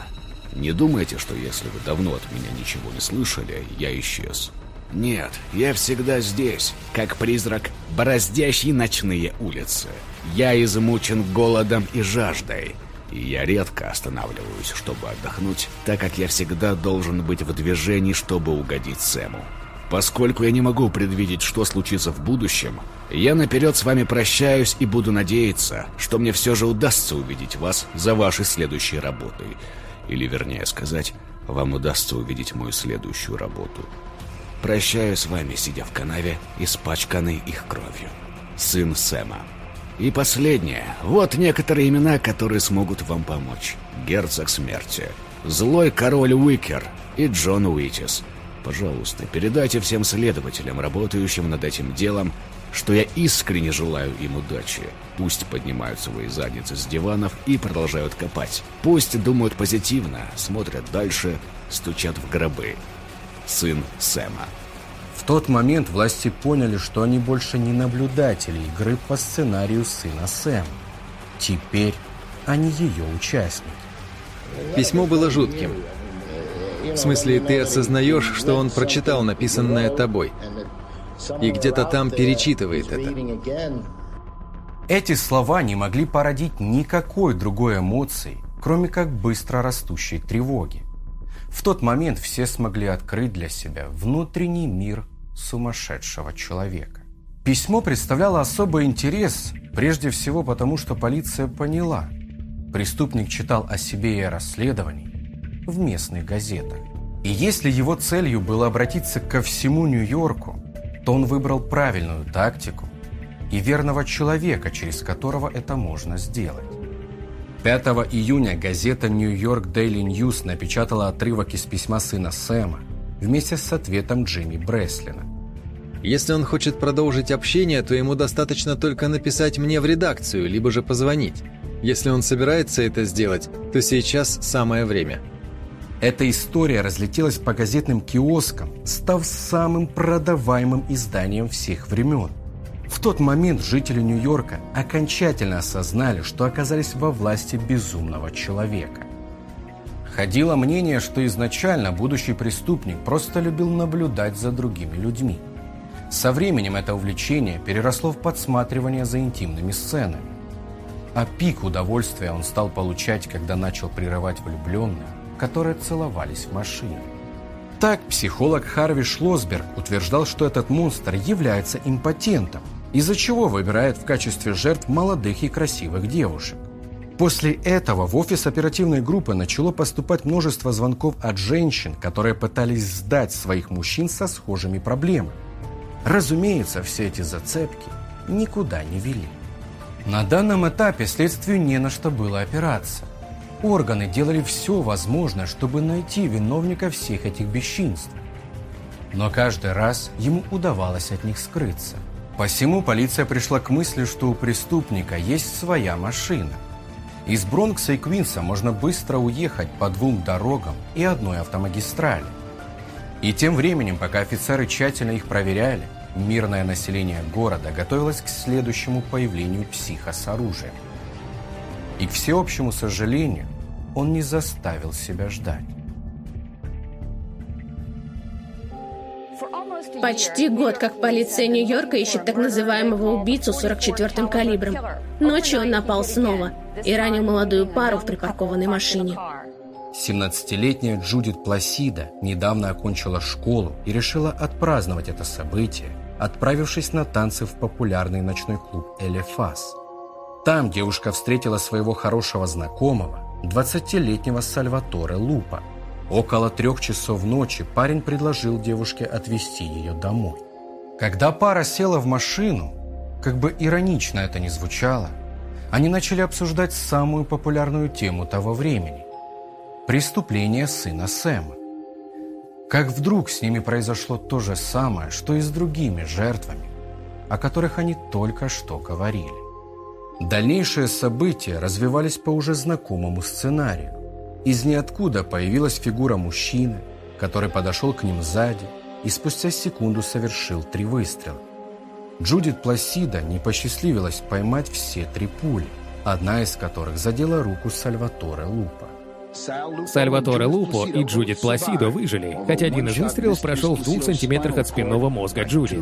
не думайте, что если вы давно от меня ничего не слышали, я исчез. Нет, я всегда здесь, как призрак, бороздящий ночные улицы. Я измучен голодом и жаждой, и я редко останавливаюсь, чтобы отдохнуть, так как я всегда должен быть в движении, чтобы угодить Сэму. Поскольку я не могу предвидеть, что случится в будущем, я наперед с вами прощаюсь и буду надеяться, что мне все же удастся увидеть вас за вашей следующей работой. Или, вернее сказать, вам удастся увидеть мою следующую работу. Прощаюсь с вами, сидя в канаве, испачканный их кровью. Сын Сэма. И последнее. Вот некоторые имена, которые смогут вам помочь. Герцог Смерти, Злой Король Уикер и Джон Уитис. Пожалуйста, передайте всем следователям, работающим над этим делом, что я искренне желаю им удачи. Пусть поднимают свои задницы с диванов и продолжают копать. Пусть думают позитивно, смотрят дальше, стучат в гробы. Сын Сэма. В тот момент власти поняли, что они больше не наблюдатели игры по сценарию сына Сэма. Теперь они ее участники. Письмо было жутким. В смысле, ты осознаешь, что он прочитал написанное тобой. И где-то там перечитывает это. Эти слова не могли породить никакой другой эмоции, кроме как быстро растущей тревоги. В тот момент все смогли открыть для себя внутренний мир сумасшедшего человека. Письмо представляло особый интерес, прежде всего потому, что полиция поняла. Преступник читал о себе и о расследовании в местных газетах. И если его целью было обратиться ко всему Нью-Йорку, то он выбрал правильную тактику и верного человека, через которого это можно сделать. 5 июня газета «Нью-Йорк Дейли Ньюс» напечатала отрывок из письма сына Сэма вместе с ответом Джимми Бреслина. Если он хочет продолжить общение, то ему достаточно только написать мне в редакцию, либо же позвонить. Если он собирается это сделать, то сейчас самое время. Эта история разлетелась по газетным киоскам, став самым продаваемым изданием всех времен. В тот момент жители Нью-Йорка окончательно осознали, что оказались во власти безумного человека. Ходило мнение, что изначально будущий преступник просто любил наблюдать за другими людьми. Со временем это увлечение переросло в подсматривание за интимными сценами. А пик удовольствия он стал получать, когда начал прерывать влюбленных, которые целовались в машине. Так психолог Харви Шлосберг утверждал, что этот монстр является импотентом, из-за чего выбирает в качестве жертв молодых и красивых девушек. После этого в офис оперативной группы начало поступать множество звонков от женщин, которые пытались сдать своих мужчин со схожими проблемами. Разумеется, все эти зацепки никуда не вели. На данном этапе следствию не на что было опираться. Органы делали все возможное, чтобы найти виновника всех этих бесчинств. Но каждый раз ему удавалось от них скрыться. Посему полиция пришла к мысли, что у преступника есть своя машина. Из Бронкса и Квинса можно быстро уехать по двум дорогам и одной автомагистрали. И тем временем, пока офицеры тщательно их проверяли, мирное население города готовилось к следующему появлению психа с оружием. И к всеобщему сожалению, он не заставил себя ждать. Почти год, как полиция Нью-Йорка ищет так называемого убийцу 44-м калибром. Ночью он напал снова и ранил молодую пару в припаркованной машине. 17-летняя Джудит Пласида недавно окончила школу и решила отпраздновать это событие, отправившись на танцы в популярный ночной клуб «Элефас». Там девушка встретила своего хорошего знакомого, 20-летнего Сальваторе Лупа. Около трех часов ночи парень предложил девушке отвезти ее домой. Когда пара села в машину, как бы иронично это ни звучало, они начали обсуждать самую популярную тему того времени – преступление сына Сэма. Как вдруг с ними произошло то же самое, что и с другими жертвами, о которых они только что говорили. Дальнейшие события развивались по уже знакомому сценарию. Из ниоткуда появилась фигура мужчины, который подошел к ним сзади и спустя секунду совершил три выстрела. Джудит Пласида не посчастливилась поймать все три пули, одна из которых задела руку Сальваторе Лупа. Сальваторе Лупо и Джудит Пласидо выжили, хотя один из выстрелов прошел в двух сантиметрах от спинного мозга Джудит.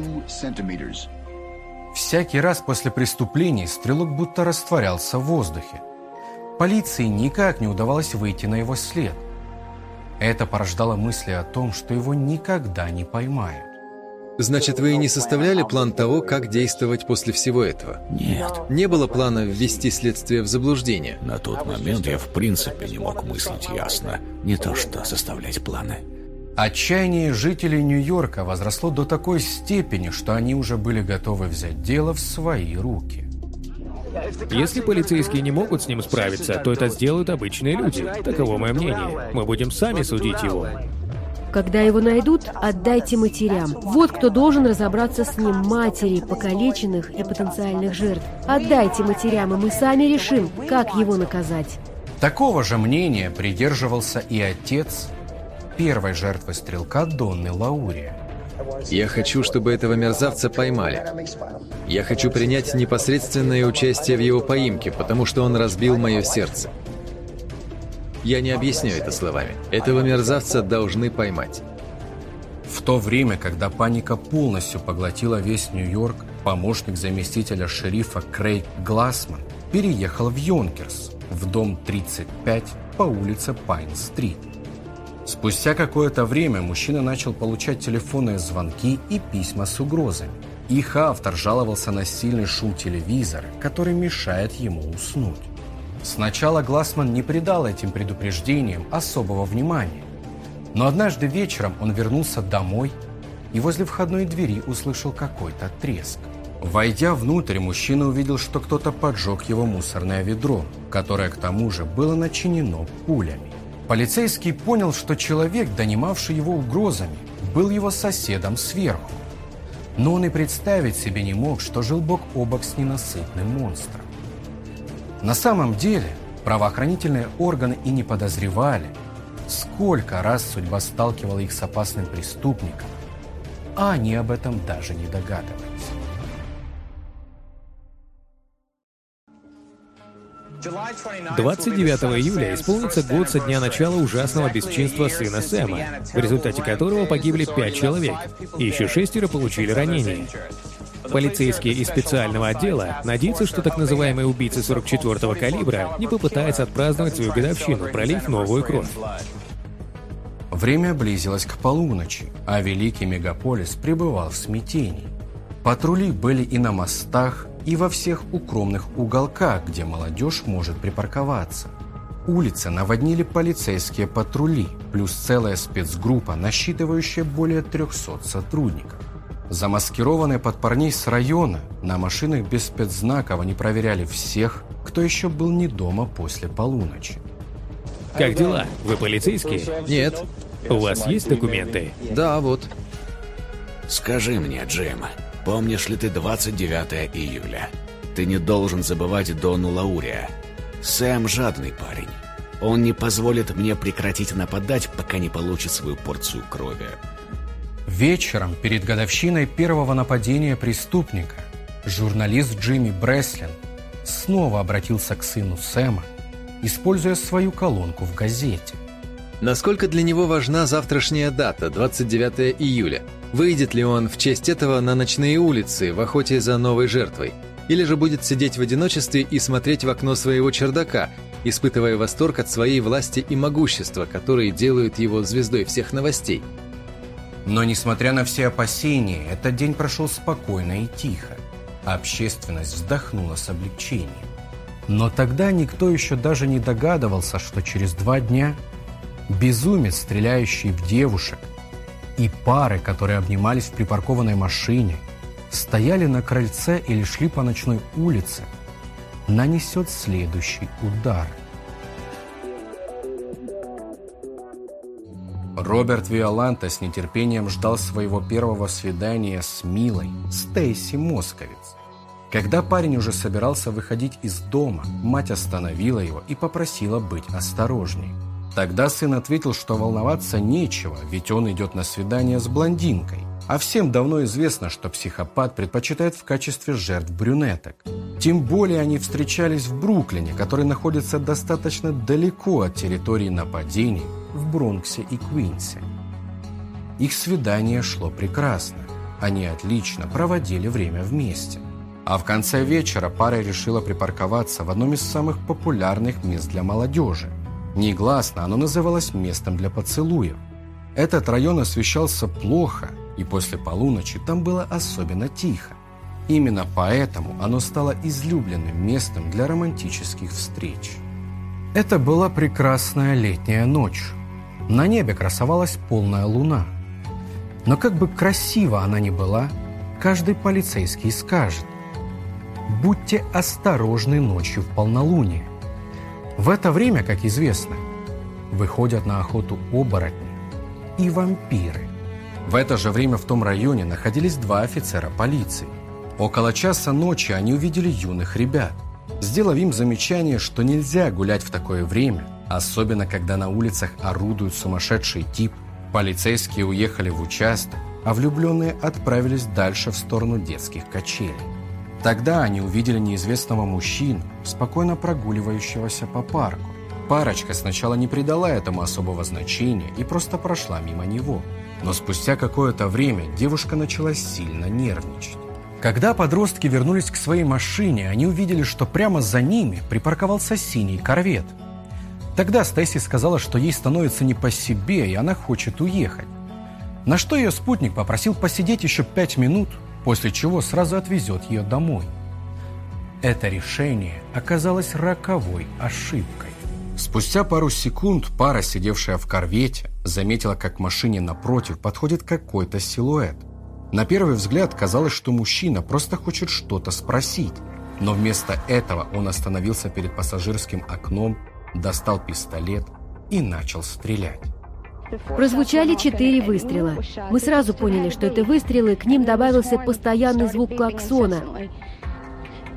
Всякий раз после преступлений стрелок будто растворялся в воздухе. Полиции никак не удавалось выйти на его след. Это порождало мысли о том, что его никогда не поймают. Значит, вы и не составляли план того, как действовать после всего этого? Нет. Не было плана ввести следствие в заблуждение? На тот момент я в принципе не мог мыслить ясно. Не то что составлять планы. Отчаяние жителей Нью-Йорка возросло до такой степени, что они уже были готовы взять дело в свои руки. Если полицейские не могут с ним справиться, то это сделают обычные люди. Таково мое мнение. Мы будем сами судить его. Когда его найдут, отдайте матерям. Вот кто должен разобраться с ним, матери покалеченных и потенциальных жертв. Отдайте матерям, и мы сами решим, как его наказать. Такого же мнения придерживался и отец первой жертвы стрелка Донны Лаурия. Я хочу, чтобы этого мерзавца поймали. Я хочу принять непосредственное участие в его поимке, потому что он разбил мое сердце. Я не объясню это словами. Этого мерзавца должны поймать. В то время, когда паника полностью поглотила весь Нью-Йорк, помощник заместителя шерифа Крейг Глассман переехал в Йонкерс, в дом 35 по улице Пайн-стрит. Спустя какое-то время мужчина начал получать телефонные звонки и письма с угрозами. Их автор жаловался на сильный шум телевизора, который мешает ему уснуть. Сначала Глассман не придал этим предупреждениям особого внимания. Но однажды вечером он вернулся домой и возле входной двери услышал какой-то треск. Войдя внутрь, мужчина увидел, что кто-то поджег его мусорное ведро, которое к тому же было начинено пулями. Полицейский понял, что человек, донимавший его угрозами, был его соседом сверху. Но он и представить себе не мог, что жил бок о бок с ненасытным монстром. На самом деле, правоохранительные органы и не подозревали, сколько раз судьба сталкивала их с опасным преступником, а они об этом даже не догадывались. 29 июля исполнится год со дня начала ужасного бесчинства сына Сэма, в результате которого погибли пять человек, и еще шестеро получили ранения. Полицейские из специального отдела надеются, что так называемый убийца 44-го калибра не попытается отпраздновать свою годовщину, пролив новую кровь. Время близилось к полуночи, а великий мегаполис пребывал в смятении. Патрули были и на мостах, и во всех укромных уголках, где молодежь может припарковаться. Улицы наводнили полицейские патрули, плюс целая спецгруппа, насчитывающая более 300 сотрудников. Замаскированные под парней с района, на машинах без спецзнаков они проверяли всех, кто еще был не дома после полуночи. Как дела? Вы полицейские? Нет. У вас есть документы? Да, вот. Скажи мне, Джим, помнишь ли ты 29 июля? Ты не должен забывать Дону Лаурия. Сэм жадный парень. Он не позволит мне прекратить нападать, пока не получит свою порцию крови. Вечером, перед годовщиной первого нападения преступника, журналист Джимми Бреслин снова обратился к сыну Сэма, используя свою колонку в газете. Насколько для него важна завтрашняя дата, 29 июля? Выйдет ли он в честь этого на ночные улицы в охоте за новой жертвой? Или же будет сидеть в одиночестве и смотреть в окно своего чердака, испытывая восторг от своей власти и могущества, которые делают его звездой всех новостей. Но, несмотря на все опасения, этот день прошел спокойно и тихо. Общественность вздохнула с облегчением. Но тогда никто еще даже не догадывался, что через два дня безумец, стреляющий в девушек, и пары, которые обнимались в припаркованной машине, стояли на крыльце или шли по ночной улице, нанесет следующий удар. Роберт Виоланта с нетерпением ждал своего первого свидания с Милой, Стейси Московиц. Когда парень уже собирался выходить из дома, мать остановила его и попросила быть осторожней. Тогда сын ответил, что волноваться нечего, ведь он идет на свидание с блондинкой. А всем давно известно, что психопат предпочитает в качестве жертв брюнеток. Тем более они встречались в Бруклине, который находится достаточно далеко от территории нападений в Бронксе и Квинсе. Их свидание шло прекрасно. Они отлично проводили время вместе. А в конце вечера пара решила припарковаться в одном из самых популярных мест для молодежи – Негласно оно называлось местом для поцелуев. Этот район освещался плохо, и после полуночи там было особенно тихо. Именно поэтому оно стало излюбленным местом для романтических встреч. Это была прекрасная летняя ночь. На небе красовалась полная луна. Но как бы красиво она ни была, каждый полицейский скажет «Будьте осторожны ночью в полнолуние. В это время, как известно, выходят на охоту оборотни и вампиры. В это же время в том районе находились два офицера полиции. Около часа ночи они увидели юных ребят, сделав им замечание, что нельзя гулять в такое время, особенно когда на улицах орудует сумасшедший тип. Полицейские уехали в участок, а влюбленные отправились дальше в сторону детских качелей. Тогда они увидели неизвестного мужчину, спокойно прогуливающегося по парку. Парочка сначала не придала этому особого значения и просто прошла мимо него. Но спустя какое-то время девушка начала сильно нервничать. Когда подростки вернулись к своей машине, они увидели, что прямо за ними припарковался синий корвет. Тогда Стесси сказала, что ей становится не по себе, и она хочет уехать. На что ее спутник попросил посидеть еще пять минут, после чего сразу отвезет ее домой. Это решение оказалось роковой ошибкой. Спустя пару секунд пара, сидевшая в корвете, заметила, как к машине напротив подходит какой-то силуэт. На первый взгляд казалось, что мужчина просто хочет что-то спросить, но вместо этого он остановился перед пассажирским окном, достал пистолет и начал стрелять. Прозвучали четыре выстрела. Мы сразу поняли, что это выстрелы, к ним добавился постоянный звук клаксона.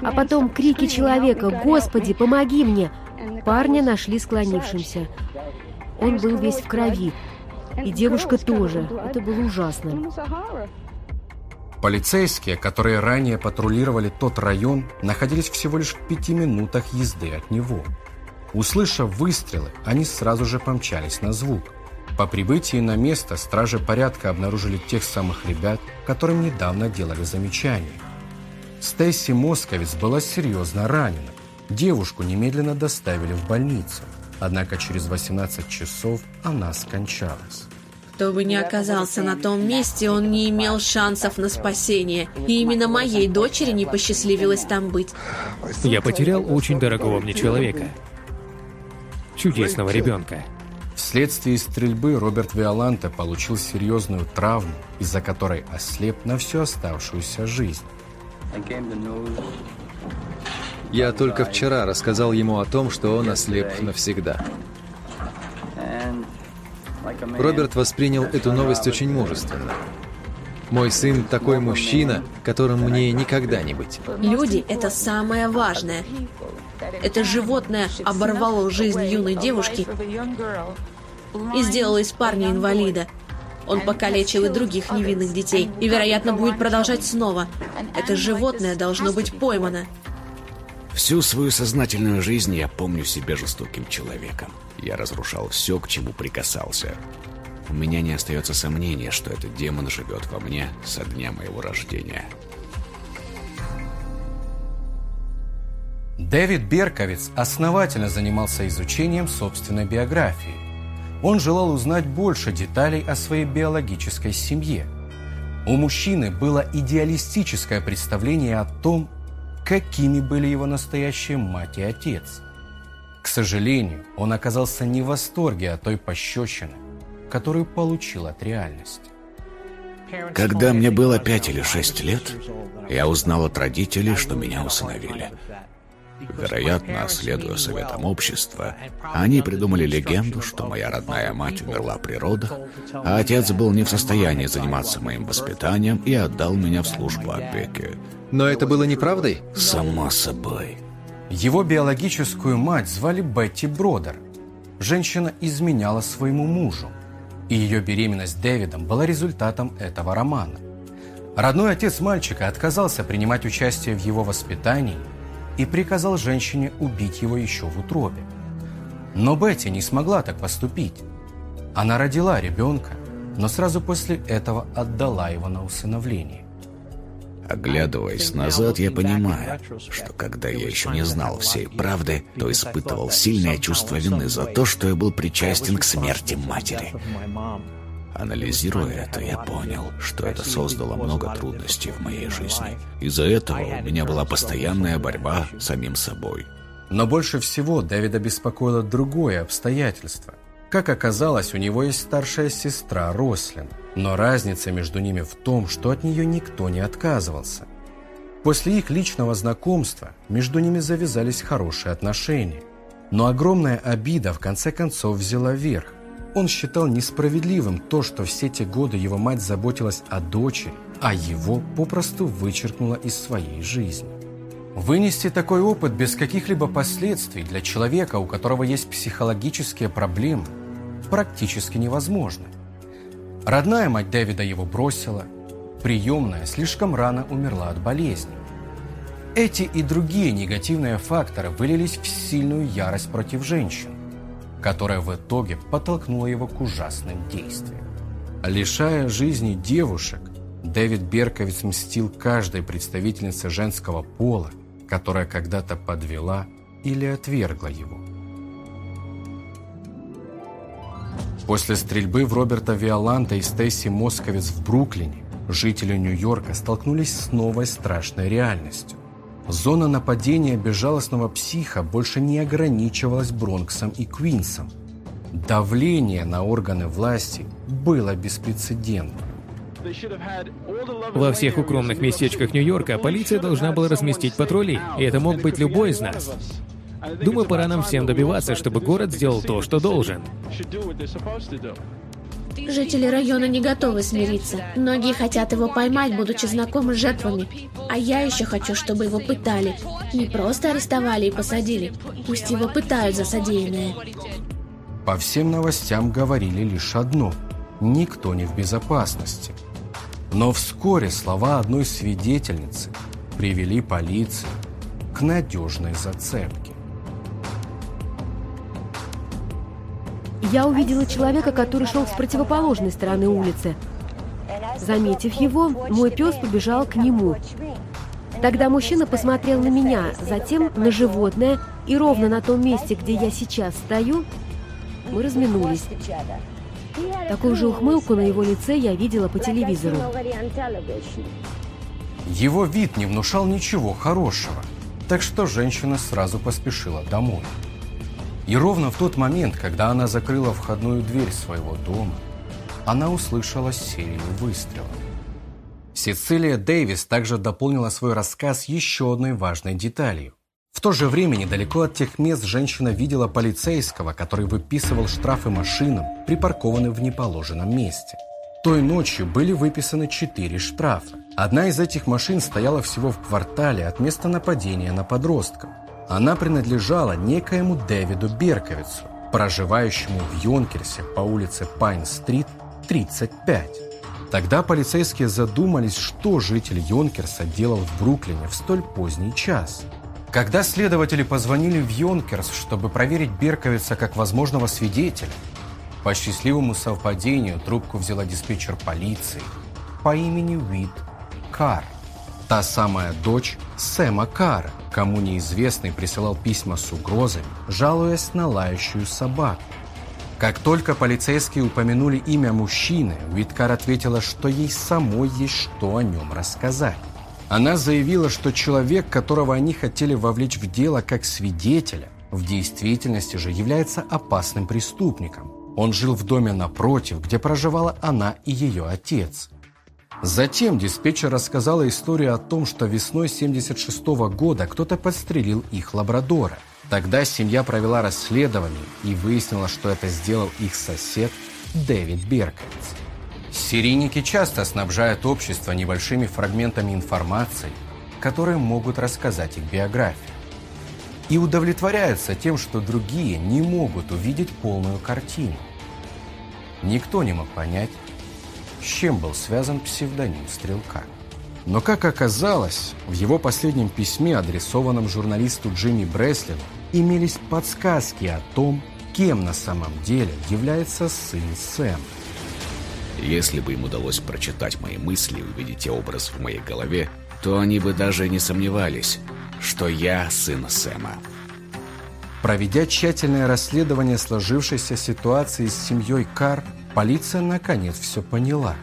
А потом крики человека «Господи, помоги мне!» Парня нашли склонившимся. Он был весь в крови. И девушка тоже. Это было ужасно. Полицейские, которые ранее патрулировали тот район, находились всего лишь в пяти минутах езды от него. Услышав выстрелы, они сразу же помчались на звук. По прибытии на место стражи порядка обнаружили тех самых ребят, которым недавно делали замечания. Стесси Московец была серьезно ранена. Девушку немедленно доставили в больницу. Однако через 18 часов она скончалась. Кто бы ни оказался на том месте, он не имел шансов на спасение. И именно моей дочери не посчастливилось там быть. Я потерял очень дорогого мне человека. Чудесного ребенка. Вследствие стрельбы Роберт Виоланте получил серьезную травму, из-за которой ослеп на всю оставшуюся жизнь. Я только вчера рассказал ему о том, что он ослеп навсегда. Роберт воспринял эту новость очень мужественно. Мой сын такой мужчина, которым мне никогда не быть. Люди — это самое важное. Это животное оборвало жизнь юной девушки и сделало из парня инвалида. Он покалечил и других невинных детей, и, вероятно, будет продолжать снова. Это животное должно быть поймано. Всю свою сознательную жизнь я помню себя жестоким человеком. Я разрушал все, к чему прикасался. У меня не остается сомнения, что этот демон живет во мне со дня моего рождения. Дэвид Берковиц основательно занимался изучением собственной биографии. Он желал узнать больше деталей о своей биологической семье. У мужчины было идеалистическое представление о том, какими были его настоящие мать и отец. К сожалению, он оказался не в восторге от той пощечины, которую получил от реальности. Когда мне было пять или шесть лет, я узнал от родителей, что меня усыновили. Вероятно, следуя советам общества, они придумали легенду, что моя родная мать умерла при родах, а отец был не в состоянии заниматься моим воспитанием и отдал меня в службу опеки. Но это было неправдой? Само собой. Его биологическую мать звали Бетти Бродер. Женщина изменяла своему мужу, и ее беременность Дэвидом была результатом этого романа. Родной отец мальчика отказался принимать участие в его воспитании и приказал женщине убить его еще в утробе. Но Бетти не смогла так поступить. Она родила ребенка, но сразу после этого отдала его на усыновление. Оглядываясь назад, я понимаю, что когда я еще не знал всей правды, то испытывал сильное чувство вины за то, что я был причастен к смерти матери. Анализируя это, я понял, что это создало много трудностей в моей жизни. Из-за этого у меня была постоянная борьба с самим собой. Но больше всего Дэвида беспокоило другое обстоятельство. Как оказалось, у него есть старшая сестра Рослин, но разница между ними в том, что от нее никто не отказывался. После их личного знакомства между ними завязались хорошие отношения. Но огромная обида в конце концов взяла верх. Он считал несправедливым то, что все те годы его мать заботилась о дочери, а его попросту вычеркнула из своей жизни. Вынести такой опыт без каких-либо последствий для человека, у которого есть психологические проблемы, практически невозможно. Родная мать Дэвида его бросила, приемная слишком рано умерла от болезни. Эти и другие негативные факторы вылились в сильную ярость против женщин которая в итоге подтолкнула его к ужасным действиям. Лишая жизни девушек, Дэвид Берковиц мстил каждой представительнице женского пола, которая когда-то подвела или отвергла его. После стрельбы в Роберта Виоланта и Стейси Московец в Бруклине жители Нью-Йорка столкнулись с новой страшной реальностью. Зона нападения безжалостного психа больше не ограничивалась Бронксом и Квинсом. Давление на органы власти было беспрецедентным. Во всех укромных местечках Нью-Йорка полиция должна была разместить патрули, и это мог быть любой из нас. Думаю, пора нам всем добиваться, чтобы город сделал то, что должен. Жители района не готовы смириться. Многие хотят его поймать, будучи знакомы с жертвами. А я еще хочу, чтобы его пытали. Не просто арестовали и посадили. Пусть его пытают за содеянное. По всем новостям говорили лишь одно. Никто не в безопасности. Но вскоре слова одной свидетельницы привели полицию к надежной зацепке. Я увидела человека, который шел с противоположной стороны улицы. Заметив его, мой пес побежал к нему. Тогда мужчина посмотрел на меня, затем на животное, и ровно на том месте, где я сейчас стою, мы разминулись. Такую же ухмылку на его лице я видела по телевизору. Его вид не внушал ничего хорошего, так что женщина сразу поспешила домой. И ровно в тот момент, когда она закрыла входную дверь своего дома, она услышала серию выстрелов. Сицилия Дэвис также дополнила свой рассказ еще одной важной деталью. В то же время недалеко от тех мест женщина видела полицейского, который выписывал штрафы машинам, припаркованным в неположенном месте. Той ночью были выписаны четыре штрафа. Одна из этих машин стояла всего в квартале от места нападения на подростков. Она принадлежала некоему Дэвиду Берковицу, проживающему в Йонкерсе по улице Пайн-стрит, 35. Тогда полицейские задумались, что житель Йонкерса делал в Бруклине в столь поздний час. Когда следователи позвонили в Йонкерс, чтобы проверить Берковица как возможного свидетеля, по счастливому совпадению трубку взяла диспетчер полиции по имени Уит Карр, та самая дочь Сэма Кара, кому неизвестный присылал письма с угрозами, жалуясь на лающую собаку. Как только полицейские упомянули имя мужчины, Уиткар ответила, что ей самой есть что о нем рассказать. Она заявила, что человек, которого они хотели вовлечь в дело как свидетеля, в действительности же является опасным преступником. Он жил в доме напротив, где проживала она и ее отец. Затем диспетчер рассказала историю о том, что весной 76 -го года кто-то подстрелил их лабрадора. Тогда семья провела расследование и выяснила, что это сделал их сосед Дэвид Берковиц. Серийники часто снабжают общество небольшими фрагментами информации, которые могут рассказать их биографию. И удовлетворяются тем, что другие не могут увидеть полную картину. Никто не мог понять, с чем был связан псевдоним Стрелка. Но, как оказалось, в его последнем письме, адресованном журналисту Джимми Бреслину, имелись подсказки о том, кем на самом деле является сын Сэм. Если бы им удалось прочитать мои мысли и увидеть образ в моей голове, то они бы даже не сомневались, что я сын Сэма. Проведя тщательное расследование сложившейся ситуации с семьей Кар, полиция наконец все поняла.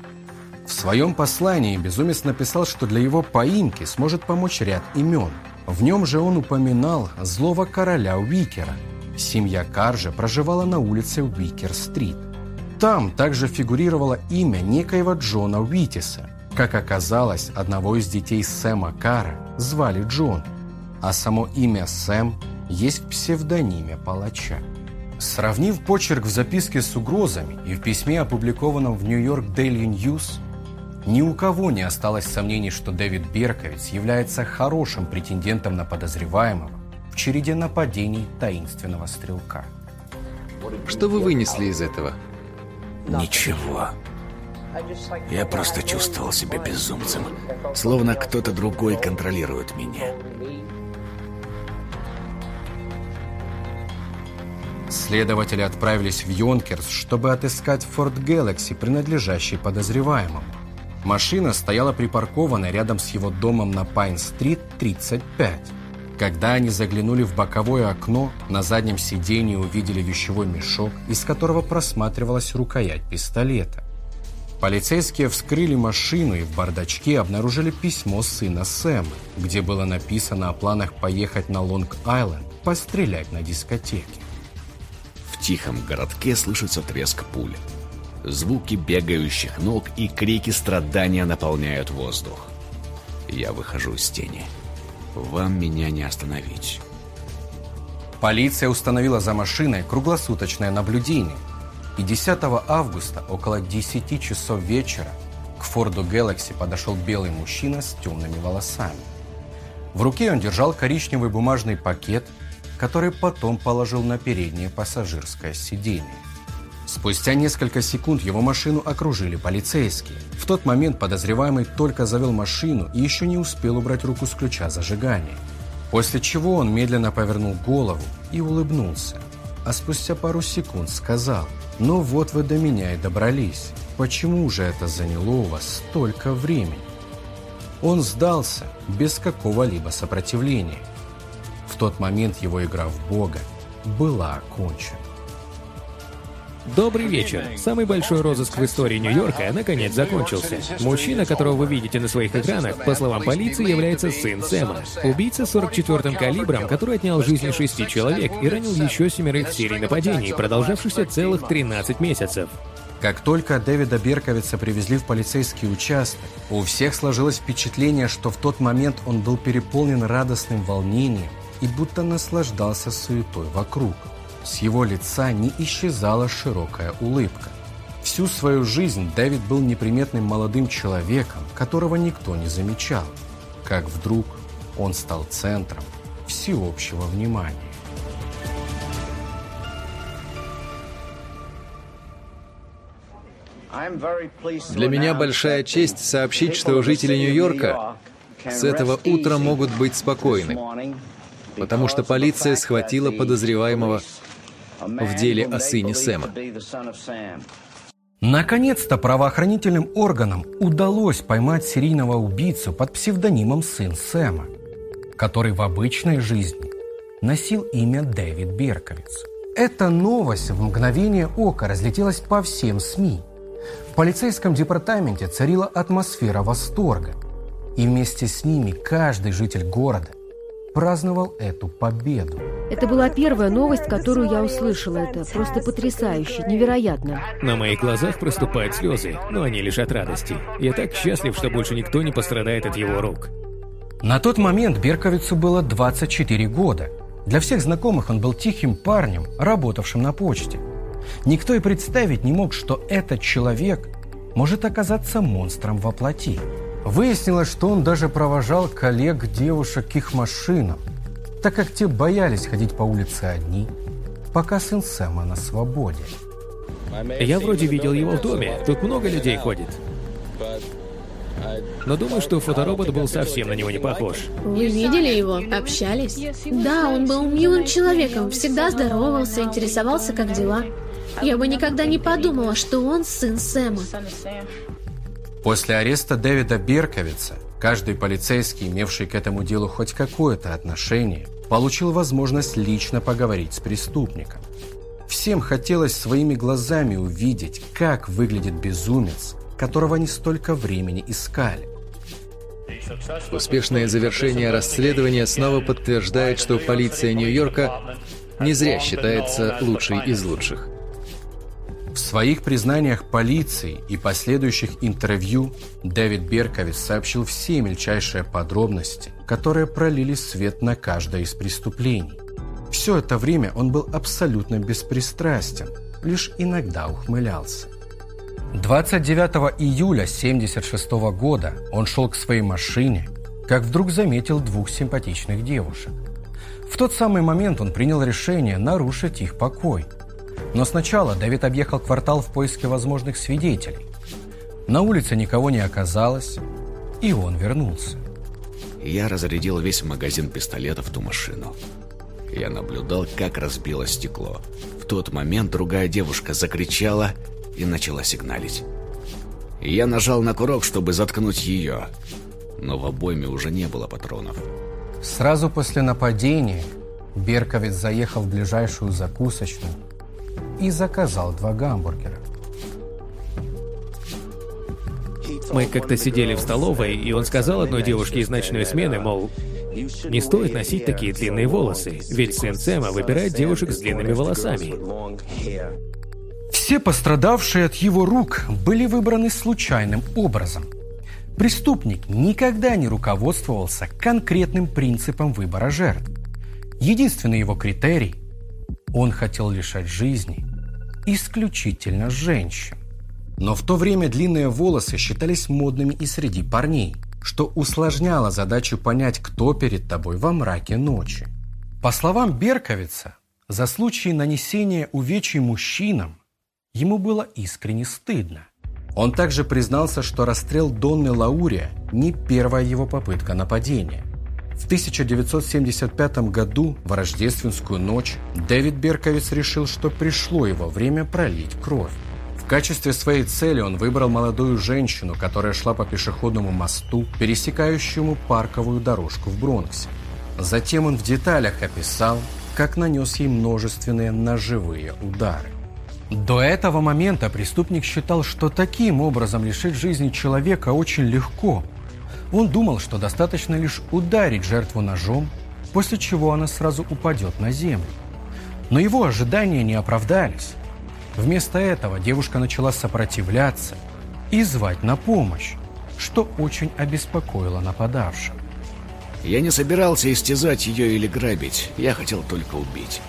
В своем послании безумец написал, что для его поимки сможет помочь ряд имен. В нем же он упоминал злого короля Уикера. Семья Кар же проживала на улице Уикер-стрит. Там также фигурировало имя некоего Джона Уитиса. Как оказалось, одного из детей Сэма Кара звали Джон, а само имя Сэм есть псевдониме палача. Сравнив почерк в записке с угрозами и в письме, опубликованном в Нью-Йорк Daily News, ни у кого не осталось сомнений, что Дэвид Берковиц является хорошим претендентом на подозреваемого в череде нападений таинственного стрелка. Что вы вынесли из этого? Ничего. Я просто чувствовал себя безумцем, словно кто-то другой контролирует меня. Следователи отправились в Йонкерс, чтобы отыскать Форд Galaxy, принадлежащий подозреваемому. Машина стояла припаркованной рядом с его домом на Пайн-стрит 35. Когда они заглянули в боковое окно, на заднем сидении увидели вещевой мешок, из которого просматривалась рукоять пистолета. Полицейские вскрыли машину и в бардачке обнаружили письмо сына Сэма, где было написано о планах поехать на Лонг-Айленд, пострелять на дискотеке тихом городке слышится треск пуль. Звуки бегающих ног и крики страдания наполняют воздух. Я выхожу из тени. Вам меня не остановить. Полиция установила за машиной круглосуточное наблюдение. И 10 августа около 10 часов вечера к Форду Galaxy подошел белый мужчина с темными волосами. В руке он держал коричневый бумажный пакет – который потом положил на переднее пассажирское сиденье. Спустя несколько секунд его машину окружили полицейские. В тот момент подозреваемый только завел машину и еще не успел убрать руку с ключа зажигания. После чего он медленно повернул голову и улыбнулся. А спустя пару секунд сказал, «Ну вот вы до меня и добрались. Почему же это заняло у вас столько времени?» Он сдался без какого-либо сопротивления тот момент его игра в Бога была окончена. Добрый вечер. Самый большой розыск в истории Нью-Йорка наконец закончился. Мужчина, которого вы видите на своих экранах, по словам полиции, является сын Сэма. Убийца с 44-м калибром, который отнял жизни шести человек и ранил еще семерых в серии нападений, продолжавшихся целых 13 месяцев. Как только Дэвида Берковица привезли в полицейский участок, у всех сложилось впечатление, что в тот момент он был переполнен радостным волнением, и будто наслаждался суетой вокруг. С его лица не исчезала широкая улыбка. Всю свою жизнь Дэвид был неприметным молодым человеком, которого никто не замечал. Как вдруг он стал центром всеобщего внимания. Для меня большая честь сообщить, что жители Нью-Йорка с этого утра могут быть спокойны потому что полиция схватила подозреваемого в деле о сыне Сэма. Наконец-то правоохранительным органам удалось поймать серийного убийцу под псевдонимом «Сын Сэма». который в обычной жизни носил имя Дэвид Берковиц. Эта новость в мгновение ока разлетелась по всем СМИ. В полицейском департаменте царила атмосфера восторга. И вместе с ними каждый житель города праздновал эту победу. Это была первая новость, которую я услышала. Это просто потрясающе, невероятно. На моих глазах проступают слезы, но они лишь от радости. Я так счастлив, что больше никто не пострадает от его рук. На тот момент Берковицу было 24 года. Для всех знакомых он был тихим парнем, работавшим на почте. Никто и представить не мог, что этот человек может оказаться монстром во плоти. Выяснилось, что он даже провожал коллег девушек к их машинам, так как те боялись ходить по улице одни, пока сын Сэма на свободе. Я вроде видел его в доме, тут много людей ходит. Но думаю, что фоторобот был совсем на него не похож. Вы видели его? Общались? Да, он был милым человеком, всегда здоровался, интересовался, как дела. Я бы никогда не подумала, что он сын Сэма. После ареста Дэвида Берковица каждый полицейский, имевший к этому делу хоть какое-то отношение, получил возможность лично поговорить с преступником. Всем хотелось своими глазами увидеть, как выглядит безумец, которого они столько времени искали. Успешное завершение расследования снова подтверждает, что полиция Нью-Йорка не зря считается лучшей из лучших. В своих признаниях полиции и последующих интервью Дэвид Берковиц сообщил все мельчайшие подробности, которые пролили свет на каждое из преступлений. Все это время он был абсолютно беспристрастен, лишь иногда ухмылялся. 29 июля 1976 года он шел к своей машине, как вдруг заметил двух симпатичных девушек. В тот самый момент он принял решение нарушить их покой – но сначала Давид объехал квартал в поиске возможных свидетелей. На улице никого не оказалось, и он вернулся. Я разрядил весь магазин пистолетов в ту машину. Я наблюдал, как разбило стекло. В тот момент другая девушка закричала и начала сигналить. Я нажал на курок, чтобы заткнуть ее, но в обойме уже не было патронов. Сразу после нападения Берковец заехал в ближайшую закусочную и заказал два гамбургера. Мы как-то сидели в столовой, и он сказал одной девушке из ночной смены, мол, не стоит носить такие длинные волосы, ведь сын Сэма выбирает девушек с длинными волосами. Все пострадавшие от его рук были выбраны случайным образом. Преступник никогда не руководствовался конкретным принципом выбора жертв. Единственный его критерий – он хотел лишать жизни исключительно женщин. Но в то время длинные волосы считались модными и среди парней, что усложняло задачу понять, кто перед тобой во мраке ночи. По словам Берковица, за случай нанесения увечий мужчинам ему было искренне стыдно. Он также признался, что расстрел Донны Лаурия не первая его попытка нападения. В 1975 году, в рождественскую ночь, Дэвид Берковиц решил, что пришло его время пролить кровь. В качестве своей цели он выбрал молодую женщину, которая шла по пешеходному мосту, пересекающему парковую дорожку в Бронксе. Затем он в деталях описал, как нанес ей множественные ножевые удары. До этого момента преступник считал, что таким образом лишить жизни человека очень легко, он думал, что достаточно лишь ударить жертву ножом, после чего она сразу упадет на землю. Но его ожидания не оправдались. Вместо этого девушка начала сопротивляться и звать на помощь, что очень обеспокоило нападавшего. Я не собирался истязать ее или грабить, я хотел только убить.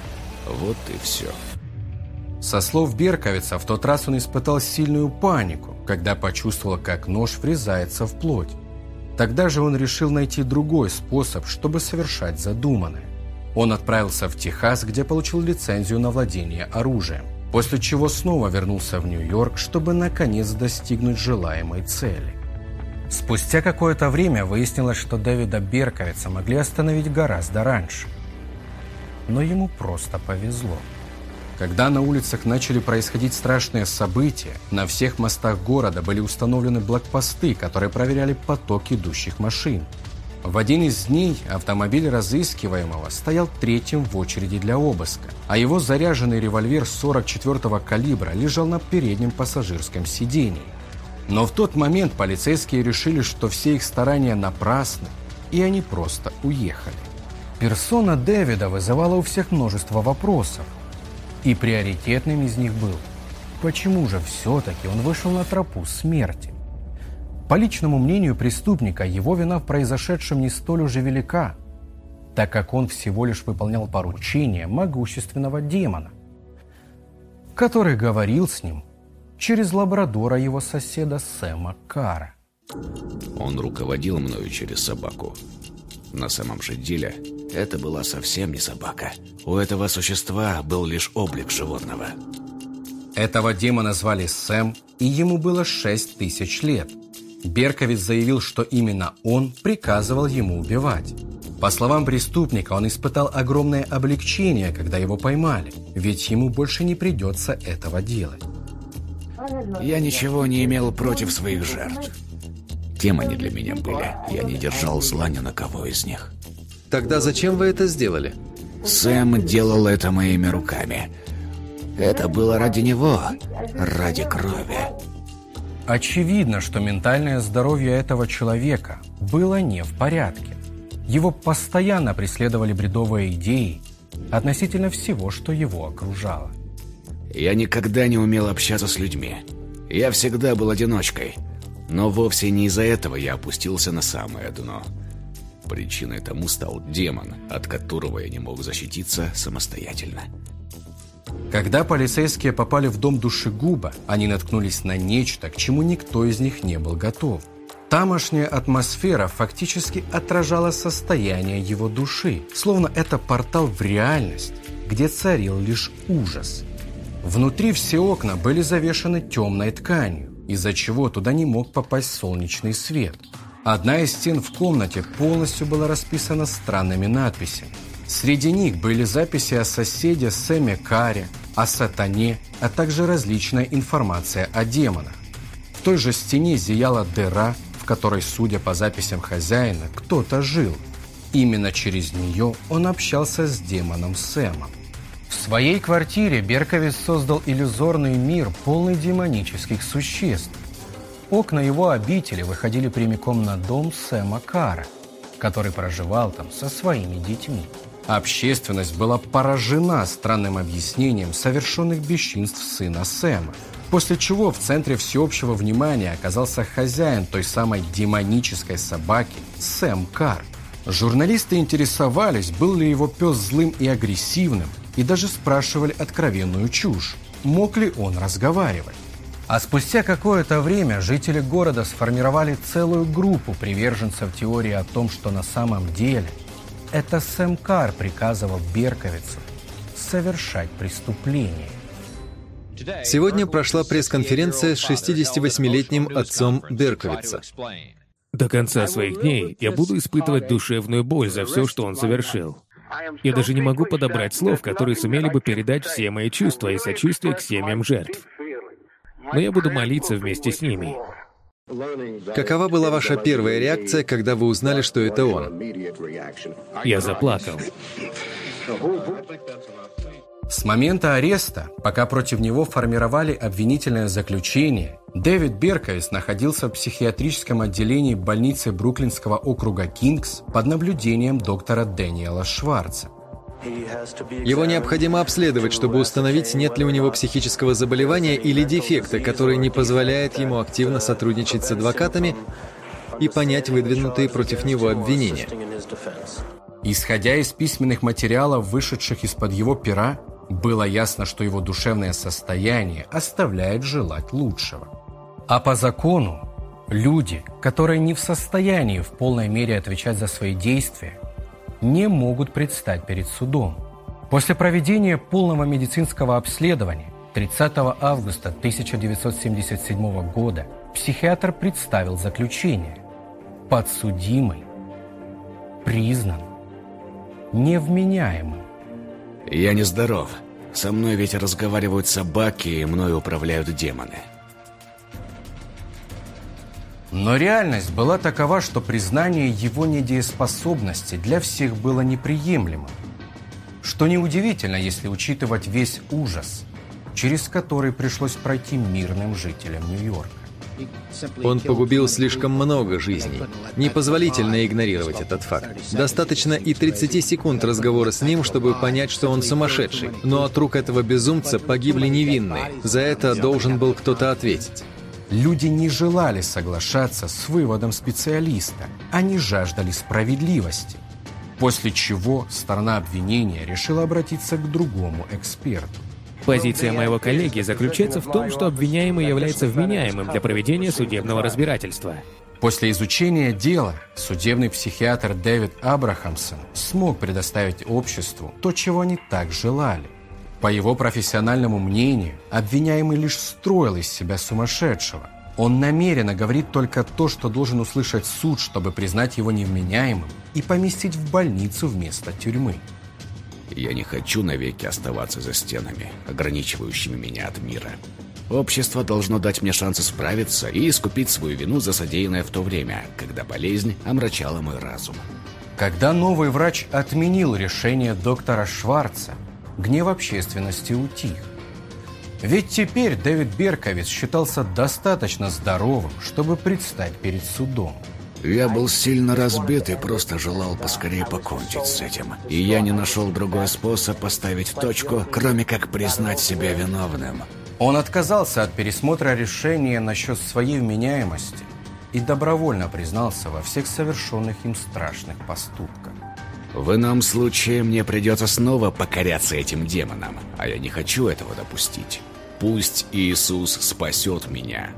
Вот и все. Со слов Берковица, в тот раз он испытал сильную панику, когда почувствовал, как нож врезается в плоть. Тогда же он решил найти другой способ, чтобы совершать задуманное. Он отправился в Техас, где получил лицензию на владение оружием, после чего снова вернулся в Нью-Йорк, чтобы наконец достигнуть желаемой цели. Спустя какое-то время выяснилось, что Дэвида Берковица могли остановить гораздо раньше. Но ему просто повезло. Когда на улицах начали происходить страшные события, на всех мостах города были установлены блокпосты, которые проверяли поток идущих машин. В один из дней автомобиль разыскиваемого стоял третьим в очереди для обыска, а его заряженный револьвер 44-го калибра лежал на переднем пассажирском сидении. Но в тот момент полицейские решили, что все их старания напрасны, и они просто уехали. Персона Дэвида вызывала у всех множество вопросов, и приоритетным из них был, почему же все-таки он вышел на тропу смерти? По личному мнению преступника, его вина в произошедшем не столь уже велика, так как он всего лишь выполнял поручение могущественного демона, который говорил с ним через лабрадора его соседа Сэма Кара. Он руководил мною через собаку. На самом же деле, это была совсем не собака. У этого существа был лишь облик животного. Этого демона звали Сэм, и ему было 6 тысяч лет – Берковиц заявил, что именно он приказывал ему убивать. По словам преступника, он испытал огромное облегчение, когда его поймали, ведь ему больше не придется этого делать. Я ничего не имел против своих жертв. Кем они для меня были, я не держал зла ни на кого из них. Тогда зачем вы это сделали? Сэм делал это моими руками. Это было ради него, ради крови. Очевидно, что ментальное здоровье этого человека было не в порядке. Его постоянно преследовали бредовые идеи относительно всего, что его окружало. Я никогда не умел общаться с людьми. Я всегда был одиночкой. Но вовсе не из-за этого я опустился на самое дно. Причиной тому стал демон, от которого я не мог защититься самостоятельно. Когда полицейские попали в дом душегуба, они наткнулись на нечто, к чему никто из них не был готов. Тамошняя атмосфера фактически отражала состояние его души, словно это портал в реальность, где царил лишь ужас. Внутри все окна были завешаны темной тканью, из-за чего туда не мог попасть солнечный свет. Одна из стен в комнате полностью была расписана странными надписями. Среди них были записи о соседе Сэме Каре, о сатане, а также различная информация о демонах. В той же стене зияла дыра, в которой, судя по записям хозяина, кто-то жил. Именно через нее он общался с демоном Сэмом. В своей квартире Берковец создал иллюзорный мир, полный демонических существ. Окна его обители выходили прямиком на дом Сэма Кара, который проживал там со своими детьми. Общественность была поражена странным объяснением совершенных бесчинств сына Сэма. После чего в центре всеобщего внимания оказался хозяин той самой демонической собаки Сэм Кар. Журналисты интересовались, был ли его пес злым и агрессивным, и даже спрашивали откровенную чушь. Мог ли он разговаривать? А спустя какое-то время жители города сформировали целую группу приверженцев теории о том, что на самом деле – это Сэм Кар приказывал Берковицу совершать преступление. Сегодня прошла пресс-конференция с 68-летним отцом Берковица. До конца своих дней я буду испытывать душевную боль за все, что он совершил. Я даже не могу подобрать слов, которые сумели бы передать все мои чувства и сочувствие к семьям жертв. Но я буду молиться вместе с ними. Какова была ваша первая реакция, когда вы узнали, что это он? Я заплакал. С момента ареста, пока против него формировали обвинительное заключение, Дэвид Берковиц находился в психиатрическом отделении больницы Бруклинского округа Кингс под наблюдением доктора Дэниела Шварца. Его необходимо обследовать, чтобы установить, нет ли у него психического заболевания или дефекта, который не позволяет ему активно сотрудничать с адвокатами и понять выдвинутые против него обвинения. Исходя из письменных материалов, вышедших из-под его пера, было ясно, что его душевное состояние оставляет желать лучшего. А по закону, люди, которые не в состоянии в полной мере отвечать за свои действия, не могут предстать перед судом. После проведения полного медицинского обследования 30 августа 1977 года психиатр представил заключение. Подсудимый признан невменяемым. Я нездоров. Со мной ведь разговаривают собаки, и мной управляют демоны. Но реальность была такова, что признание его недееспособности для всех было неприемлемым. Что неудивительно, если учитывать весь ужас, через который пришлось пройти мирным жителям Нью-Йорка. Он погубил слишком много жизней. Непозволительно игнорировать этот факт. Достаточно и 30 секунд разговора с ним, чтобы понять, что он сумасшедший. Но от рук этого безумца погибли невинные. За это должен был кто-то ответить. Люди не желали соглашаться с выводом специалиста. Они жаждали справедливости. После чего сторона обвинения решила обратиться к другому эксперту. Позиция моего коллеги заключается в том, что обвиняемый является вменяемым для проведения судебного разбирательства. После изучения дела судебный психиатр Дэвид Абрахамсон смог предоставить обществу то, чего они так желали. По его профессиональному мнению, обвиняемый лишь строил из себя сумасшедшего. Он намеренно говорит только то, что должен услышать суд, чтобы признать его невменяемым и поместить в больницу вместо тюрьмы. Я не хочу навеки оставаться за стенами, ограничивающими меня от мира. Общество должно дать мне шанс справиться и искупить свою вину за содеянное в то время, когда болезнь омрачала мой разум. Когда новый врач отменил решение доктора Шварца, гнев общественности утих. Ведь теперь Дэвид Берковиц считался достаточно здоровым, чтобы предстать перед судом. Я был сильно разбит и просто желал поскорее покончить с этим. И я не нашел другой способ поставить точку, кроме как признать себя виновным. Он отказался от пересмотра решения насчет своей вменяемости и добровольно признался во всех совершенных им страшных поступках. В ином случае мне придется снова покоряться этим демонам, а я не хочу этого допустить. Пусть Иисус спасет меня.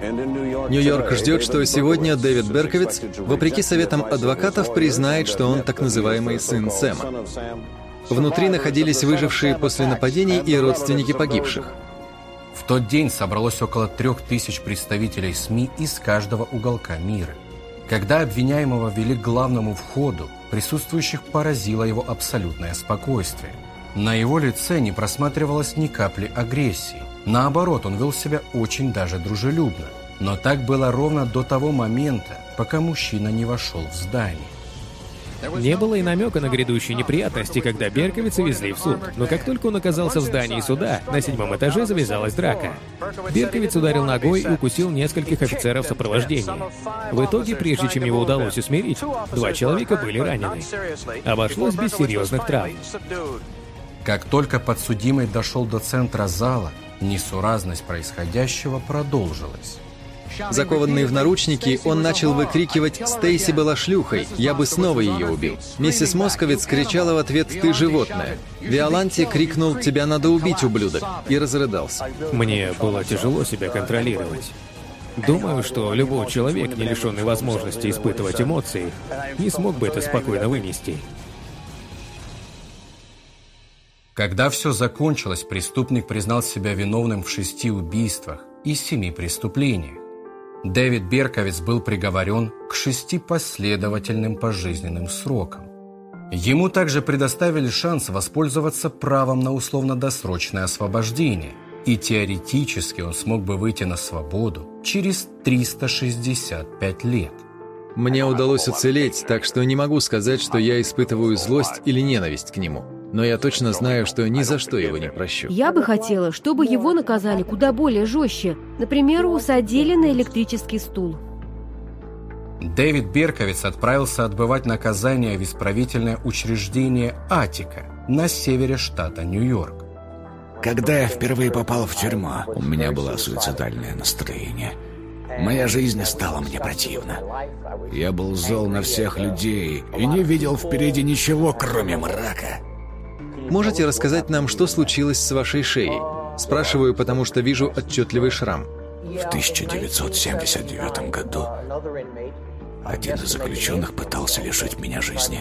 Нью-Йорк ждет, что сегодня Дэвид Берковиц, вопреки советам адвокатов, признает, что он так называемый сын Сэма. Внутри находились выжившие после нападений и родственники погибших. В тот день собралось около трех тысяч представителей СМИ из каждого уголка мира. Когда обвиняемого вели к главному входу, присутствующих поразило его абсолютное спокойствие. На его лице не просматривалось ни капли агрессии. Наоборот, он вел себя очень даже дружелюбно. Но так было ровно до того момента, пока мужчина не вошел в здание. Не было и намека на грядущие неприятности, когда Берковица везли в суд. Но как только он оказался в здании суда, на седьмом этаже завязалась драка. Берковиц ударил ногой и укусил нескольких офицеров сопровождения. В итоге, прежде чем его удалось усмирить, два человека были ранены. Обошлось без серьезных травм. Как только подсудимый дошел до центра зала, Несуразность происходящего продолжилась. Закованный в наручники, он начал выкрикивать «Стейси была шлюхой, я бы снова ее убил». Миссис Московец кричала в ответ «Ты животное». Виоланти крикнул «Тебя надо убить, ублюдок» и разрыдался. Мне было тяжело себя контролировать. Думаю, что любой человек, не лишенный возможности испытывать эмоции, не смог бы это спокойно вынести. Когда все закончилось, преступник признал себя виновным в шести убийствах и семи преступлениях. Дэвид Берковиц был приговорен к шести последовательным пожизненным срокам. Ему также предоставили шанс воспользоваться правом на условно-досрочное освобождение, и теоретически он смог бы выйти на свободу через 365 лет. Мне удалось уцелеть, так что не могу сказать, что я испытываю злость или ненависть к нему. Но я точно знаю, что ни за что его не прощу. Я бы хотела, чтобы его наказали куда более жестче. Например, усадили на электрический стул. Дэвид Берковиц отправился отбывать наказание в исправительное учреждение «Атика» на севере штата Нью-Йорк. Когда я впервые попал в тюрьму, у меня было суицидальное настроение. Моя жизнь стала мне противна. Я был зол на всех людей и не видел впереди ничего, кроме мрака. Можете рассказать нам, что случилось с вашей шеей? Спрашиваю, потому что вижу отчетливый шрам. В 1979 году один из заключенных пытался лишить меня жизни.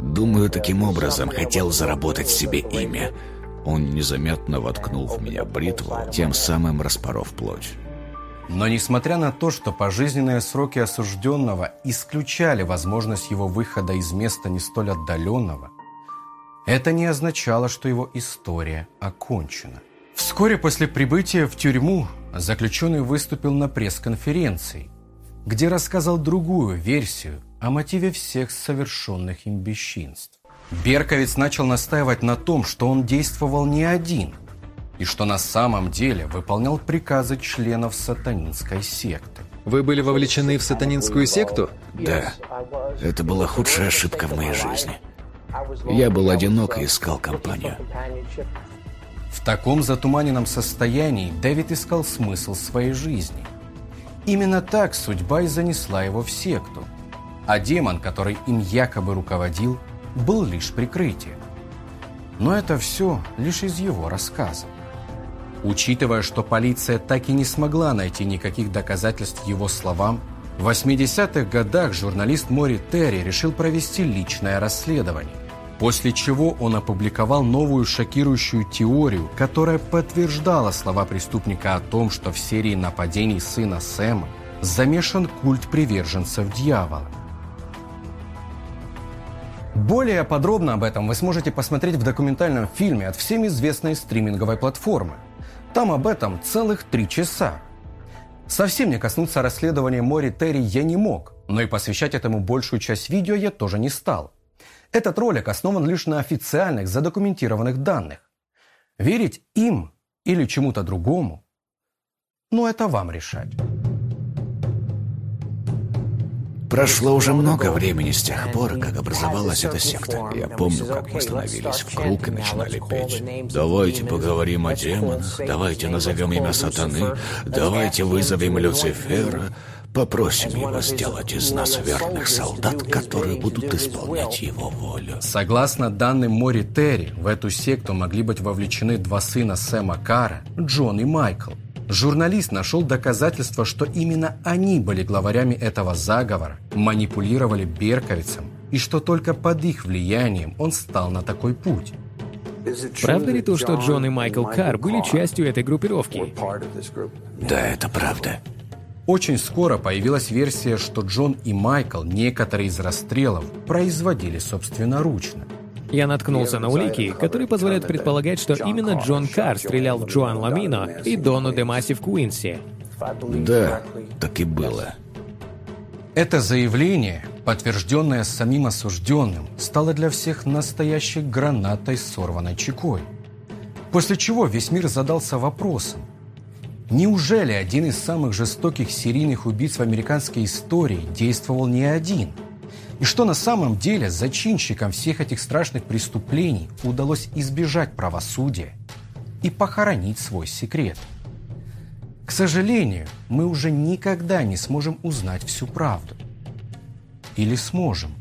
Думаю, таким образом хотел заработать себе имя. Он незаметно воткнул в меня бритву, тем самым распоров плоть. Но несмотря на то, что пожизненные сроки осужденного исключали возможность его выхода из места не столь отдаленного, это не означало, что его история окончена. Вскоре после прибытия в тюрьму заключенный выступил на пресс-конференции, где рассказал другую версию о мотиве всех совершенных им бесчинств. Берковец начал настаивать на том, что он действовал не один, и что на самом деле выполнял приказы членов сатанинской секты. Вы были вовлечены в сатанинскую секту? Да. Это была худшая ошибка в моей жизни. Я был одинок и искал компанию. В таком затуманенном состоянии Дэвид искал смысл своей жизни. Именно так судьба и занесла его в секту. А демон, который им якобы руководил, был лишь прикрытием. Но это все лишь из его рассказа. Учитывая, что полиция так и не смогла найти никаких доказательств его словам, в 80-х годах журналист Мори Терри решил провести личное расследование. После чего он опубликовал новую шокирующую теорию, которая подтверждала слова преступника о том, что в серии нападений сына Сэма замешан культ приверженцев дьявола. Более подробно об этом вы сможете посмотреть в документальном фильме от всем известной стриминговой платформы. Там об этом целых три часа. Совсем не коснуться расследования Мори Терри я не мог, но и посвящать этому большую часть видео я тоже не стал. Этот ролик основан лишь на официальных, задокументированных данных. Верить им или чему-то другому, ну это вам решать. Прошло уже много времени с тех пор, как образовалась эта секта. Я помню, как мы становились в круг и начинали петь. Давайте поговорим о демонах, давайте назовем имя сатаны, давайте вызовем Люцифера, попросим его сделать из нас верных солдат, которые будут исполнять его волю. Согласно данным Мори Терри, в эту секту могли быть вовлечены два сына Сэма Кара, Джон и Майкл. Журналист нашел доказательства, что именно они были главарями этого заговора, манипулировали Берковицем, и что только под их влиянием он стал на такой путь. Правда ли то, что Джон и Майкл Карр были частью этой группировки? Да, это правда. Очень скоро появилась версия, что Джон и Майкл некоторые из расстрелов производили собственноручно. Я наткнулся на улики, которые позволяют предполагать, что именно Джон Карр стрелял в Джоан Ламино и Дону Демаси в Куинси. Да, так и было. Это заявление, подтвержденное самим осужденным, стало для всех настоящей гранатой, сорванной чекой. После чего весь мир задался вопросом, неужели один из самых жестоких серийных убийц в американской истории действовал не один – и что на самом деле зачинщикам всех этих страшных преступлений удалось избежать правосудия и похоронить свой секрет. К сожалению, мы уже никогда не сможем узнать всю правду. Или сможем.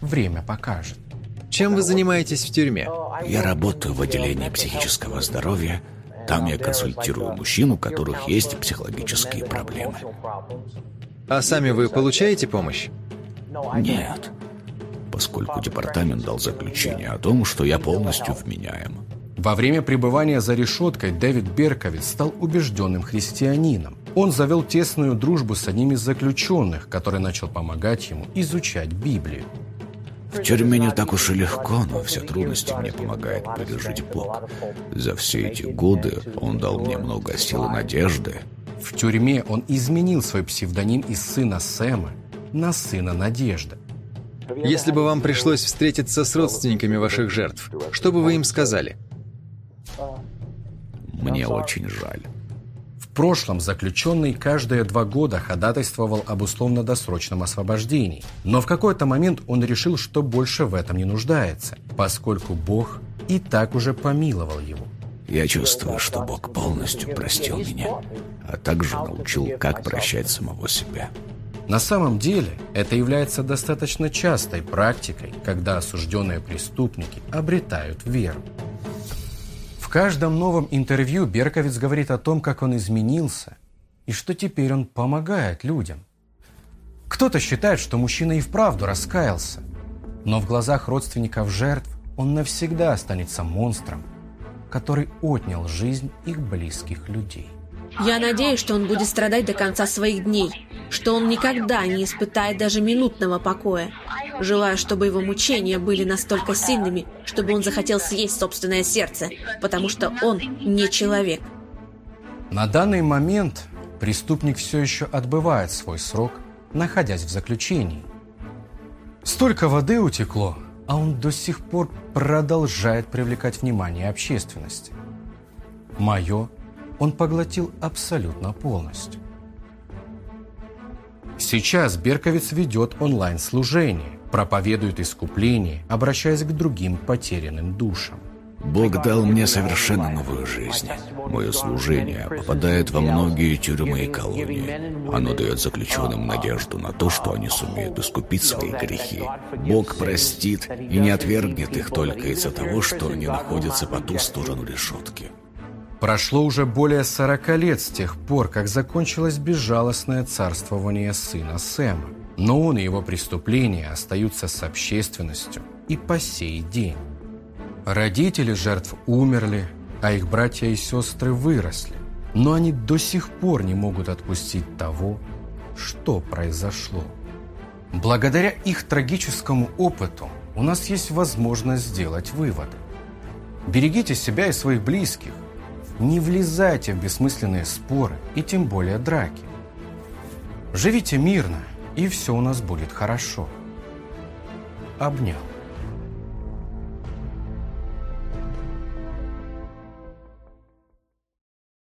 Время покажет. Чем вы занимаетесь в тюрьме? Я работаю в отделении психического здоровья. Там я консультирую мужчин, у которых есть психологические проблемы. А сами вы получаете помощь? Нет, поскольку департамент дал заключение о том, что я полностью вменяем. Во время пребывания за решеткой Дэвид Берковиц стал убежденным христианином. Он завел тесную дружбу с одним из заключенных, который начал помогать ему изучать Библию. В тюрьме не так уж и легко, но все трудности мне помогает пережить Бог. За все эти годы Он дал мне много сил и надежды. В тюрьме он изменил свой псевдоним из сына Сэма на сына Надежды. Если бы вам пришлось встретиться с родственниками ваших жертв, что бы вы им сказали? Мне очень жаль. В прошлом заключенный каждые два года ходатайствовал об условно-досрочном освобождении. Но в какой-то момент он решил, что больше в этом не нуждается, поскольку Бог и так уже помиловал его. Я чувствую, что Бог полностью простил меня, а также научил, как прощать самого себя. На самом деле это является достаточно частой практикой, когда осужденные преступники обретают веру. Каждом новом интервью Берковиц говорит о том, как он изменился и что теперь он помогает людям. Кто-то считает, что мужчина и вправду раскаялся, но в глазах родственников жертв он навсегда останется монстром, который отнял жизнь их близких людей. Я надеюсь, что он будет страдать до конца своих дней, что он никогда не испытает даже минутного покоя. желаю, чтобы его мучения были настолько сильными, чтобы он захотел съесть собственное сердце, потому что он не человек. На данный момент преступник все еще отбывает свой срок, находясь в заключении. Столько воды утекло, а он до сих пор продолжает привлекать внимание общественности. Мое он поглотил абсолютно полностью. Сейчас Берковец ведет онлайн-служение, проповедует искупление, обращаясь к другим потерянным душам. Бог дал мне совершенно новую жизнь. Мое служение попадает во многие тюрьмы и колонии. Оно дает заключенным надежду на то, что они сумеют искупить свои грехи. Бог простит и не отвергнет их только из-за того, что они находятся по ту сторону решетки. Прошло уже более 40 лет с тех пор, как закончилось безжалостное царствование сына Сэма. Но он и его преступления остаются с общественностью и по сей день. Родители жертв умерли, а их братья и сестры выросли. Но они до сих пор не могут отпустить того, что произошло. Благодаря их трагическому опыту у нас есть возможность сделать выводы. Берегите себя и своих близких. Не влезайте в бессмысленные споры и тем более драки. Живите мирно, и все у нас будет хорошо. Обнял.